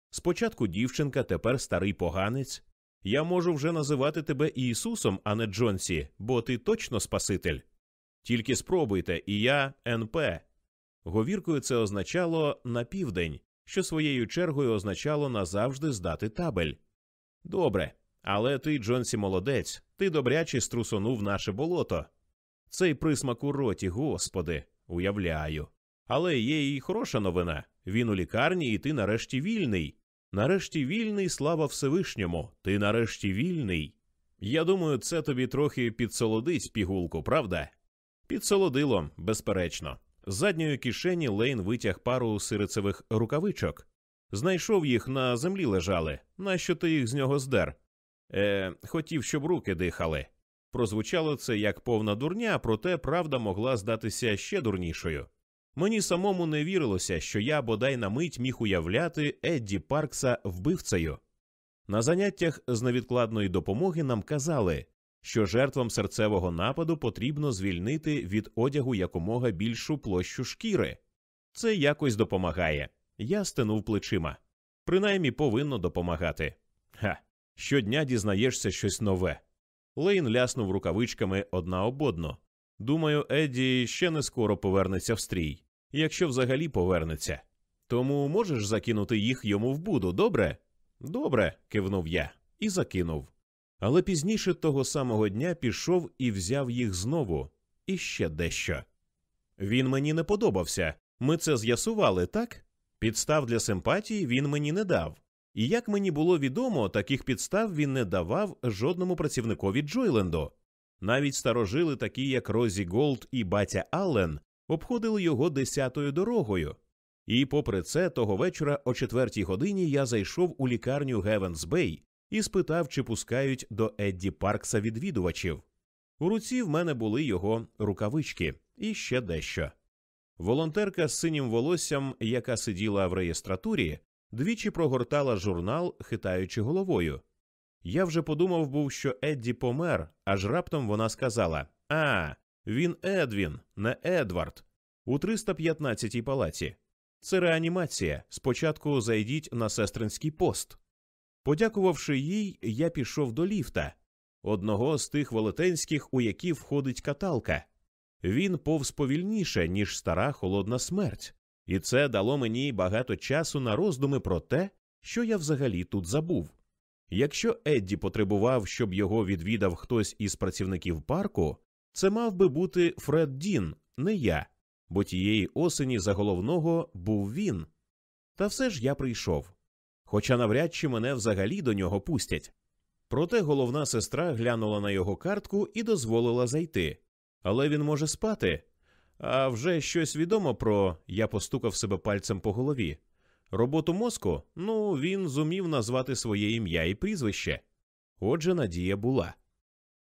Спочатку дівчинка, тепер старий поганець. Я можу вже називати тебе Ісусом, а не Джонсі, бо ти точно Спаситель. Тільки спробуйте, і я НП. Говіркою це означало на південь, що своєю чергою означало назавжди здати табель. Добре, але ти, Джонсі, молодець, ти добряче струсонув наше болото. Цей присмак у роті, господи, уявляю. Але є і хороша новина він у лікарні, і ти нарешті вільний. Нарешті вільний, слава Всевишньому, ти нарешті вільний. Я думаю, це тобі трохи підсолодить пігулку, правда? Підсолодило, безперечно. З задньої кишені Лейн витяг пару сирицевих рукавичок. Знайшов їх на землі лежали. Нащо ти їх з нього здер? Е, хотів, щоб руки дихали. Прозвучало це як повна дурня, проте правда могла здатися ще дурнішою. Мені самому не вірилося, що я бодай на мить міг уявляти Едді Паркса вбивцею. На заняттях з невідкладної допомоги нам казали, що жертвам серцевого нападу потрібно звільнити від одягу якомога більшу площу шкіри. Це якось допомагає. Я стенув плечима. Принаймні повинно допомагати. Ха, щодня дізнаєшся щось нове. Лейн ляснув рукавичками одна об одну. Думаю, Едді ще не скоро повернеться в стрій, якщо взагалі повернеться. Тому можеш закинути їх йому в буду, добре? Добре, кивнув я і закинув. Але пізніше того самого дня пішов і взяв їх знову і ще дещо. Він мені не подобався. Ми це з'ясували, так? Підстав для симпатії він мені не дав. І як мені було відомо, таких підстав він не давав жодному працівникові Джойленду. Навіть старожили, такі як Розі Голд і батя Аллен, обходили його десятою дорогою. І, попри це, того вечора о четвертій годині я зайшов у лікарню Гевенс Бей і спитав, чи пускають до Едді Паркса відвідувачів. У руці в мене були його рукавички і ще дещо. Волонтерка з синім волоссям, яка сиділа в реєстратурі, двічі прогортала журнал, хитаючи головою. Я вже подумав був, що Едді помер, аж раптом вона сказала А, він Едвін, не Едвард, у 315-й палаці. Це реанімація. Спочатку зайдіть на сестринський пост. Подякувавши їй, я пішов до ліфта, одного з тих велетенських, у які входить каталка. Він повз повільніше, ніж стара холодна смерть, і це дало мені багато часу на роздуми про те, що я взагалі тут забув. Якщо Едді потребував, щоб його відвідав хтось із працівників парку, це мав би бути Фред Дін, не я, бо тієї осені за головного був він. Та все ж я прийшов. Хоча навряд чи мене взагалі до нього пустять. Проте головна сестра глянула на його картку і дозволила зайти. Але він може спати. А вже щось відомо про я постукав себе пальцем по голові. Роботу мозку, ну, він зумів назвати своє ім'я і прізвище. Отже, надія була.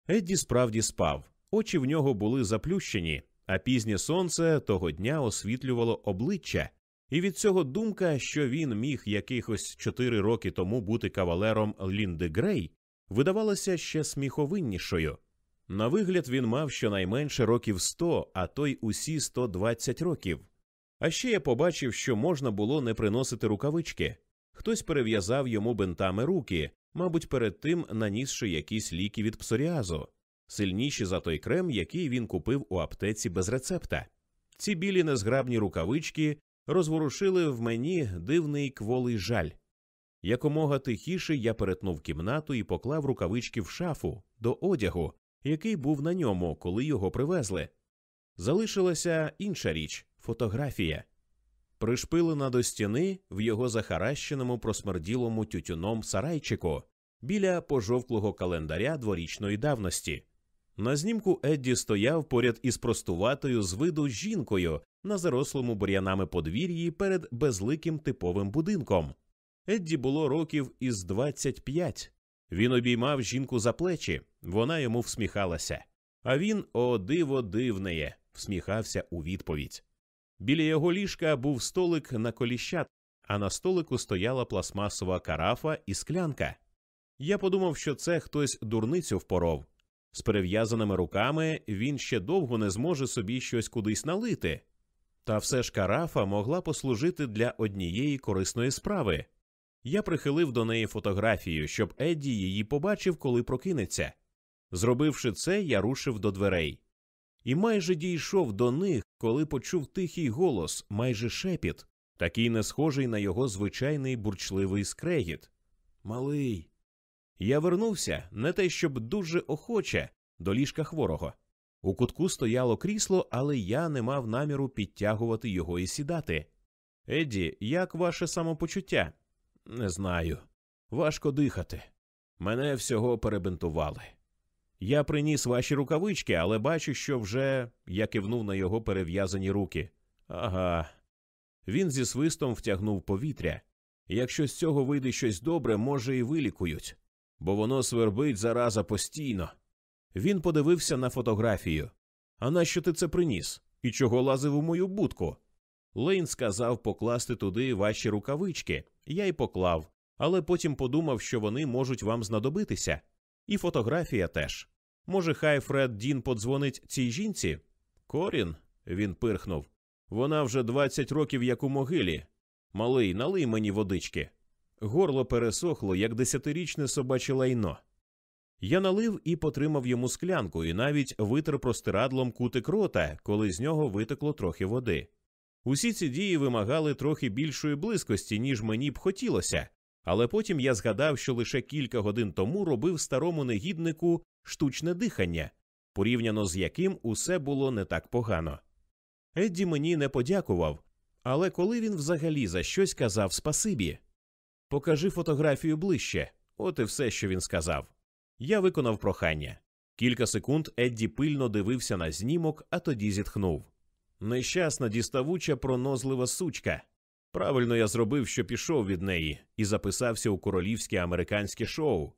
Едді справді спав, очі в нього були заплющені, а пізнє сонце того дня освітлювало обличчя, і від цього думка, що він міг якихось чотири роки тому бути кавалером Лінди Грей, видавалася ще сміховиннішою. На вигляд він мав щонайменше років сто, а то й усі сто двадцять років. А ще я побачив, що можна було не приносити рукавички. Хтось перев'язав йому бинтами руки, мабуть, перед тим нанісши якісь ліки від псоріазу. сильніші за той крем, який він купив у аптеці без рецепта. Ці білі незграбні рукавички розворушили в мені дивний кволий жаль. Якомога тихіше я перетнув кімнату і поклав рукавички в шафу до одягу, який був на ньому, коли його привезли. Залишилася інша річ фотографія, пришпилена до стіни в його захаращеному просмерділому тютюном сарайчику біля пожовклого календаря дворічної давності. На знімку Едді стояв поряд із простуватою з виду жінкою на зарослому бур'янами подвір'ї перед безликим типовим будинком. Едді було років із 25. Він обіймав жінку за плечі, вона йому всміхалася. А він, о диво дивнеє, всміхався у відповідь. Біля його ліжка був столик на коліщат, а на столику стояла пластмасова карафа і склянка. Я подумав, що це хтось дурницю впоров. З перев'язаними руками він ще довго не зможе собі щось кудись налити. Та все ж карафа могла послужити для однієї корисної справи. Я прихилив до неї фотографію, щоб Едді її побачив, коли прокинеться. Зробивши це, я рушив до дверей. І майже дійшов до них, коли почув тихий голос, майже шепіт, такий не схожий на його звичайний бурчливий скрегіт. Малий. Я вернувся не те, щоб дуже охоче, до ліжка хворого. У кутку стояло крісло, але я не мав наміру підтягувати його і сідати. Едді, як ваше самопочуття? Не знаю. Важко дихати. Мене всього перебинтували. Я приніс ваші рукавички, але бачу, що вже я кивнув на його перев'язані руки. Ага. Він зі свистом втягнув повітря. Якщо з цього вийде щось добре, може, і вилікують, бо воно свербить зараза постійно. Він подивився на фотографію. А нащо ти це приніс? І чого лазив у мою будку? Лейн сказав покласти туди ваші рукавички. Я й поклав, але потім подумав, що вони можуть вам знадобитися. І фотографія теж. Може, хай Фред Дін подзвонить цій жінці? Корін, він пирхнув. Вона вже двадцять років як у могилі. Малий, налий мені водички. Горло пересохло, як десятирічне собаче лайно. Я налив і потримав йому склянку, і навіть витер простирадлом кутик рота, коли з нього витекло трохи води. Усі ці дії вимагали трохи більшої близькості, ніж мені б хотілося, але потім я згадав, що лише кілька годин тому робив старому негіднику штучне дихання, порівняно з яким усе було не так погано. Едді мені не подякував, але коли він взагалі за щось казав спасибі. Покажи фотографію ближче, от і все, що він сказав. Я виконав прохання. Кілька секунд Едді пильно дивився на знімок, а тоді зітхнув. Нещасна, діставуча, пронозлива сучка. Правильно я зробив, що пішов від неї, і записався у королівське американське шоу.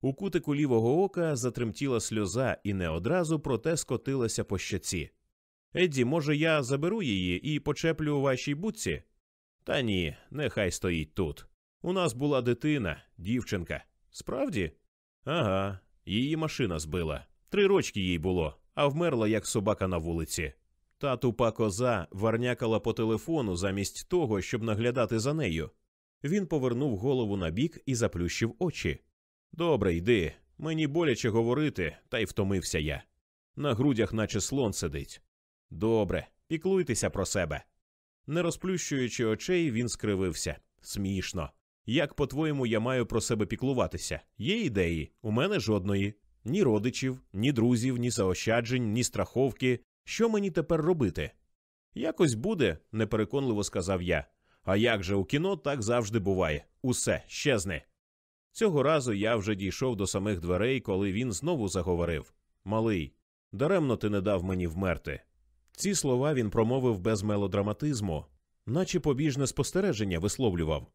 У кутику лівого ока затремтіла сльоза і не одразу проте скотилася по щоці. Едді, може, я заберу її і почеплю у вашій будці? Та ні, нехай стоїть тут. У нас була дитина, дівчинка. Справді? Ага, її машина збила. Три рочки їй було, а вмерла як собака на вулиці. Та тупа коза варнякала по телефону замість того, щоб наглядати за нею. Він повернув голову на бік і заплющив очі. Добре, йди. Мені боляче говорити, та й втомився я. На грудях, наче слон сидить. Добре, піклуйтеся про себе. Не розплющуючи очей, він скривився. Смішно. Як, по-твоєму, я маю про себе піклуватися? Є ідеї? У мене жодної. Ні родичів, ні друзів, ні заощаджень, ні страховки. Що мені тепер робити? Якось буде, непереконливо сказав я. А як же у кіно так завжди буває. Усе щезне. Цього разу я вже дійшов до самих дверей, коли він знову заговорив Малий, даремно ти не дав мені вмерти. Ці слова він промовив без мелодраматизму, наче побіжне спостереження висловлював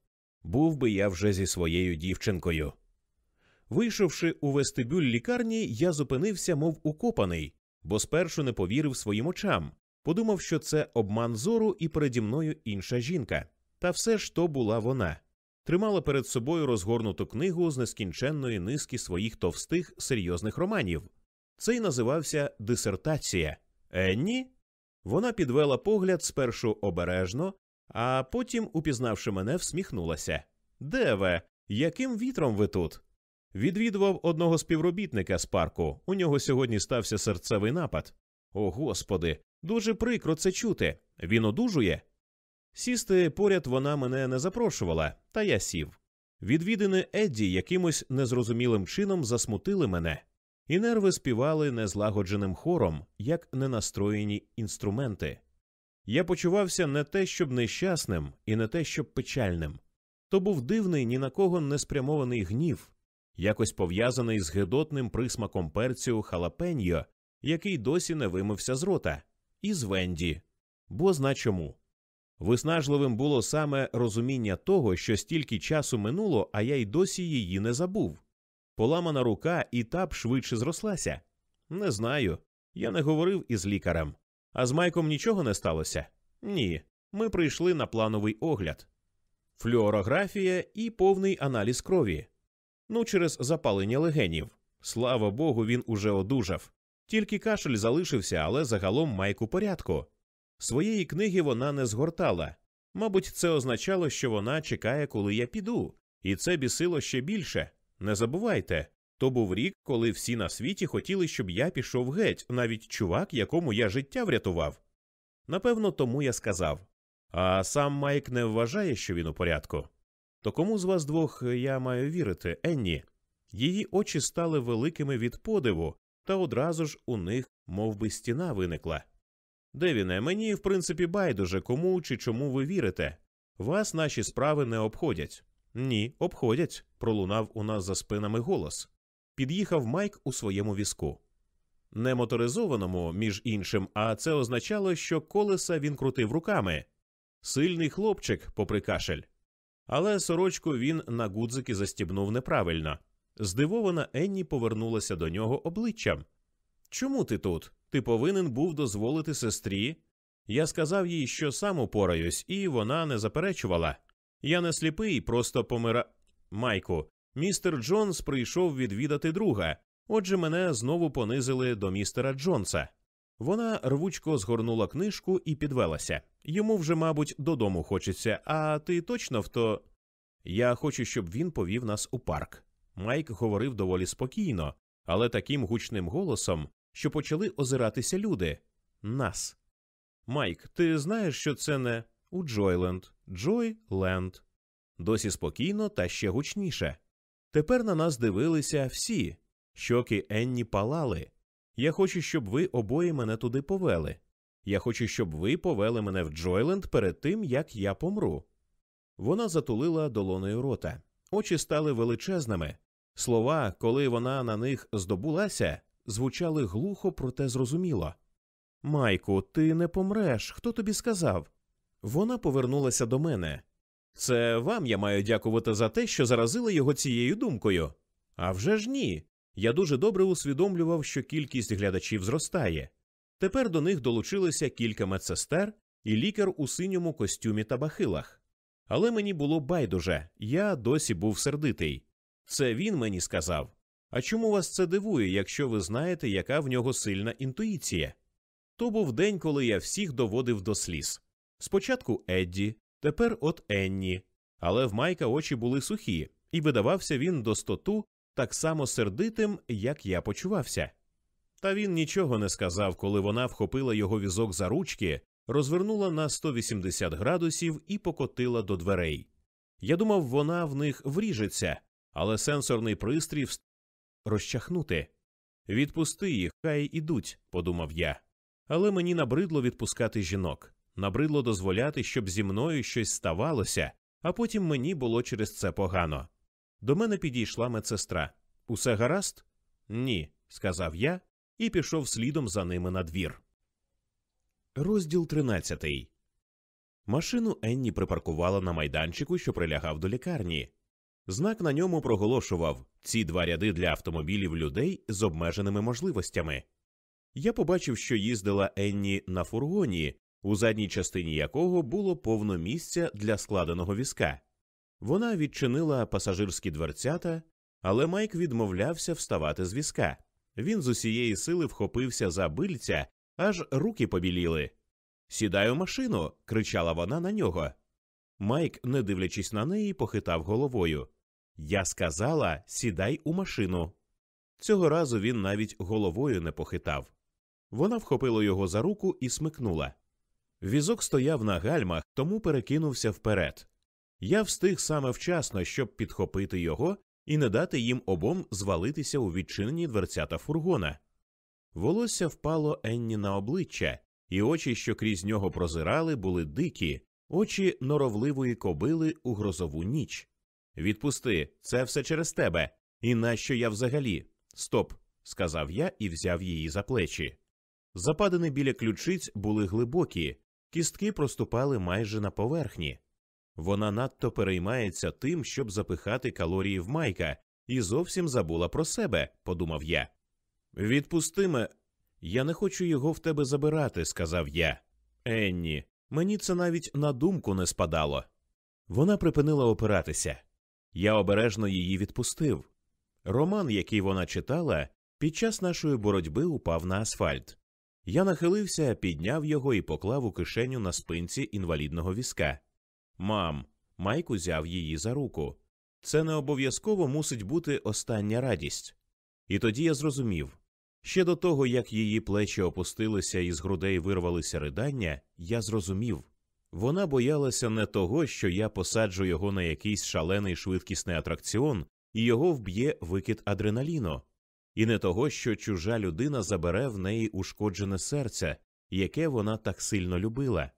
був би я вже зі своєю дівчинкою. Вийшовши у вестибюль лікарні, я зупинився, мов укопаний, бо спершу не повірив своїм очам, подумав, що це обман зору і переді мною інша жінка. Та все ж то була вона. Тримала перед собою розгорнуту книгу з нескінченної низки своїх товстих серйозних романів. Цей називався Дисертація. Енні? Вона підвела погляд спершу обережно, а потім, упізнавши мене, всміхнулася. Де ви? Яким вітром ви тут? Відвідував одного співробітника з парку. У нього сьогодні стався серцевий напад. О, господи, дуже прикро це чути. Він одужує. Сісти поряд вона мене не запрошувала, та я сів. Відвідини Едді якимось незрозумілим чином засмутили мене, і нерви співали незлагодженим хором, як ненастроєні інструменти. Я почувався не те, щоб нещасним, і не те, щоб печальним. То був дивний ні на кого не спрямований гнів, якось пов'язаний з гидотним присмаком перцю халапеньо, який досі не вимився з рота, і з Венді. Бо зна чому. Виснажливим було саме розуміння того, що стільки часу минуло, а я й досі її не забув. Поламана рука і та б швидше зрослася. Не знаю. Я не говорив із лікарем. А з Майком нічого не сталося? Ні. Ми прийшли на плановий огляд. Флюорографія і повний аналіз крові. Ну, через запалення легенів. Слава Богу, він уже одужав. Тільки кашель залишився, але загалом Майк у порядку. Своєї книги вона не згортала. Мабуть, це означало, що вона чекає, коли я піду, і це бісило ще більше. Не забувайте, то був рік, коли всі на світі хотіли, щоб я пішов геть, навіть чувак, якому я життя врятував. Напевно, тому я сказав. А сам Майк не вважає, що він у порядку. То кому з вас двох я маю вірити, Енні? Її очі стали великими від подиву, та одразу ж у них мов би, стіна виникла. Девіне, мені, в принципі, байдуже, кому чи чому ви вірите. Вас наші справи не обходять. Ні, обходять, пролунав у нас за спинами голос. Під'їхав Майк у своєму візку. Не моторизованому, між іншим, а це означало, що колеса він крутив руками. Сильний хлопчик, попри кашель. Але сорочку він на гудзики застібнув неправильно. Здивована Енні повернулася до нього обличчям. Чому ти тут? Ти повинен був дозволити сестрі. Я сказав їй, що сам упораюсь, і вона не заперечувала. Я не сліпий, просто помира. Майку, містер Джонс прийшов відвідати друга, отже, мене знову понизили до містера Джонса. Вона рвучко згорнула книжку і підвелася. Йому вже, мабуть, додому хочеться, а ти точно в то. Я хочу, щоб він повів нас у парк. Майк говорив доволі спокійно, але таким гучним голосом, що почали озиратися люди. Нас. Майк, ти знаєш, що це не у Джойленд, Джойленд. Досі спокійно та ще гучніше. Тепер на нас дивилися всі. Щоки Енні палали. Я хочу, щоб ви обоє мене туди повели. Я хочу, щоб ви повели мене в Джойленд перед тим, як я помру. Вона затулила долоною рота. Очі стали величезними. Слова, коли вона на них здобулася, звучали глухо, проте зрозуміло. Майку, ти не помреш. Хто тобі сказав? Вона повернулася до мене. Це вам я маю дякувати за те, що заразили його цією думкою. А вже ж ні. Я дуже добре усвідомлював, що кількість глядачів зростає. Тепер до них долучилися кілька медсестер і лікар у синьому костюмі та бахилах. Але мені було байдуже, я досі був сердитий. Це він мені сказав. А чому вас це дивує, якщо ви знаєте, яка в нього сильна інтуїція? То був день, коли я всіх доводив до сліз. Спочатку Едді, тепер от Енні. Але в Майка очі були сухі, і видавався він до стоту так само сердитим, як я почувався. Та він нічого не сказав, коли вона вхопила його візок за ручки, розвернула на 180 градусів і покотила до дверей. Я думав, вона в них вріжеться, але сенсорний пристрій вст... розчахнути. Відпусти їх, хай ідуть, подумав я. Але мені набридло відпускати жінок, набридло дозволяти, щоб зі мною щось ставалося, а потім мені було через це погано. До мене підійшла медсестра. Усе гаразд? Ні, сказав я і пішов слідом за ними на двір. Розділ тринадцятий. Машину Енні припаркувала на майданчику, що прилягав до лікарні. Знак на ньому проголошував ці два ряди для автомобілів людей з обмеженими можливостями. Я побачив, що їздила Енні на фургоні, у задній частині якого було повно місця для складеного візка. Вона відчинила пасажирські дверцята, але Майк відмовлявся вставати з візка. Він з усієї сили вхопився за бильця, аж руки побіліли. Сідай у машину. кричала вона на нього. Майк, не дивлячись на неї, похитав головою. Я сказала, сідай у машину. Цього разу він навіть головою не похитав. Вона вхопила його за руку і смикнула. Візок стояв на гальмах, тому перекинувся вперед. Я встиг саме вчасно, щоб підхопити його і не дати їм обом звалитися у відчинені дверцята фургона. Волосся впало Енні на обличчя, і очі, що крізь нього прозирали, були дикі, очі норовливої кобили у грозову ніч. Відпусти, це все через тебе. І нащо я взагалі? Стоп, сказав я і взяв її за плечі. Западини біля ключиць були глибокі, кістки проступали майже на поверхні. Вона надто переймається тим, щоб запихати калорії в майка, і зовсім забула про себе, подумав я. Відпусти ме. Я не хочу його в тебе забирати, сказав я. Енні, мені це навіть на думку не спадало. Вона припинила опиратися. Я обережно її відпустив. Роман, який вона читала, під час нашої боротьби упав на асфальт. Я нахилився, підняв його і поклав у кишеню на спинці інвалідного візка. Мам, Майк узяв її за руку. Це не обов'язково мусить бути остання радість. І тоді я зрозумів ще до того, як її плечі опустилися і з грудей вирвалися ридання, я зрозумів вона боялася не того, що я посаджу його на якийсь шалений швидкісний атракціон і його вб'є викид адреналіну, і не того, що чужа людина забере в неї ушкоджене серце, яке вона так сильно любила.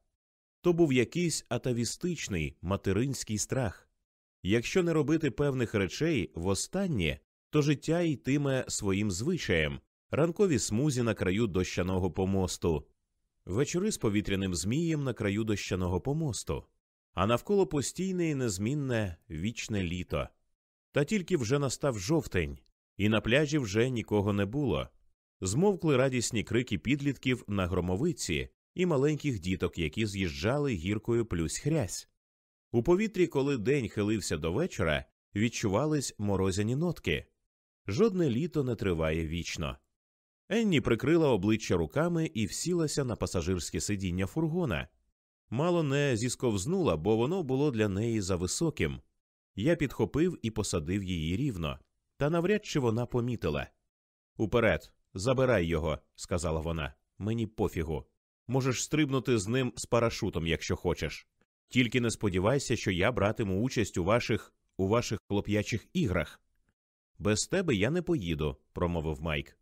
То був якийсь атавістичний материнський страх. Якщо не робити певних речей востаннє, то життя йтиме своїм звичаєм, ранкові смузі на краю дощаного помосту, вечори з повітряним змієм на краю дощаного помосту, а навколо постійне і незмінне вічне літо. Та тільки вже настав жовтень, і на пляжі вже нікого не було. Змовкли радісні крики підлітків на громовиці і маленьких діток, які з'їжджали гіркою плюсь хрясь. У повітрі, коли день хилився до вечора, відчувались морозяні нотки. Жодне літо не триває вічно. Енні прикрила обличчя руками і всілася на пасажирське сидіння фургона. Мало не зісковзнула, бо воно було для неї зависоким. Я підхопив і посадив її рівно, та навряд чи вона помітила. Уперед, забирай його, сказала вона. Мені пофігу. Можеш стрибнути з ним з парашутом, якщо хочеш. Тільки не сподівайся, що я братиму участь у ваших у ваших хлоп'ячих іграх. Без тебе я не поїду, промовив Майк.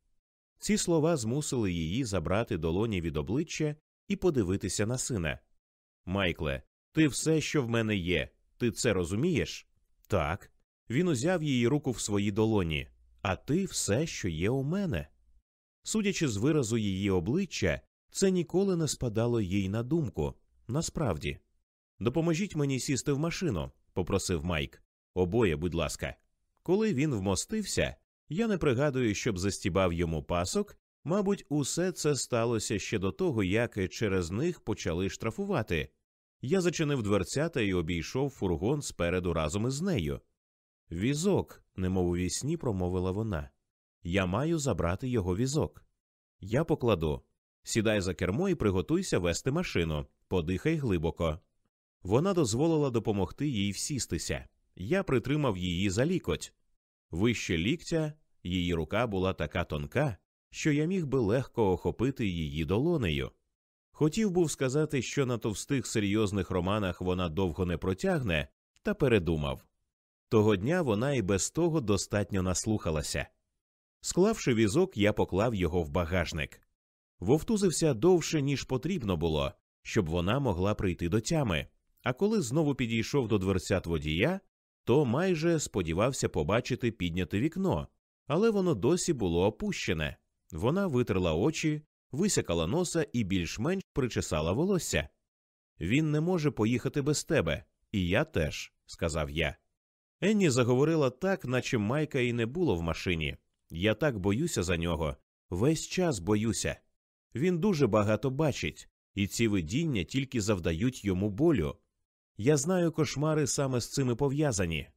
Ці слова змусили її забрати долоні від обличчя і подивитися на сина. Майкле, ти все, що в мене є. Ти це розумієш? Так. Він узяв її руку в свої долоні, а ти все, що є у мене. Судячи з виразу її обличчя, це ніколи не спадало їй на думку. Насправді. Допоможіть мені сісти в машину, попросив Майк. Обоє, будь ласка. Коли він вмостився, я не пригадую, щоб застібав йому пасок. Мабуть, усе це сталося ще до того, як через них почали штрафувати. Я зачинив дверцята і обійшов фургон спереду разом із нею. Візок, немов у вісні, промовила вона. Я маю забрати його візок. Я покладу. Сідай за кермо і приготуйся вести машину, подихай глибоко. Вона дозволила допомогти їй всістися. Я притримав її за лікоть. Вище ліктя, її рука була така тонка, що я міг би легко охопити її долонею. Хотів був сказати, що на товстих серйозних романах вона довго не протягне, та передумав. Того дня вона і без того достатньо наслухалася. Склавши візок, я поклав його в багажник. Вовтузився довше, ніж потрібно було, щоб вона могла прийти до тями. А коли знову підійшов до дверцят водія, то майже сподівався побачити підняте вікно, але воно досі було опущене. Вона витерла очі, висякала носа і більш-менш причесала волосся. Він не може поїхати без тебе, і я теж, сказав я. Енні заговорила так, наче майка і не було в машині. Я так боюся за нього, весь час боюся. Він дуже багато бачить, і ці видіння тільки завдають йому болю. Я знаю кошмари саме з цими пов'язані.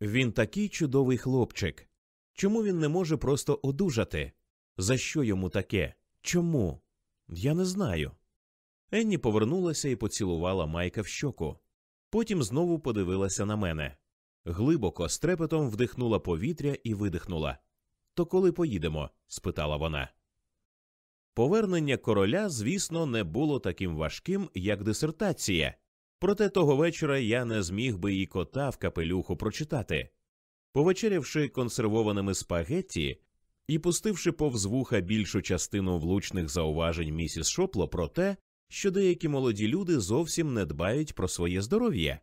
Він такий чудовий хлопчик. Чому він не може просто одужати? За що йому таке? Чому? Я не знаю. Енні повернулася і поцілувала Майка в щоку. Потім знову подивилася на мене. Глибоко з трепетом вдихнула повітря і видихнула. То коли поїдемо? спитала вона. Повернення короля, звісно, не було таким важким, як дисертація, проте того вечора я не зміг би і кота в капелюху прочитати. Повечерявши консервованими спагетті і пустивши повз вуха більшу частину влучних зауважень місіс Шопло про те, що деякі молоді люди зовсім не дбають про своє здоров'я,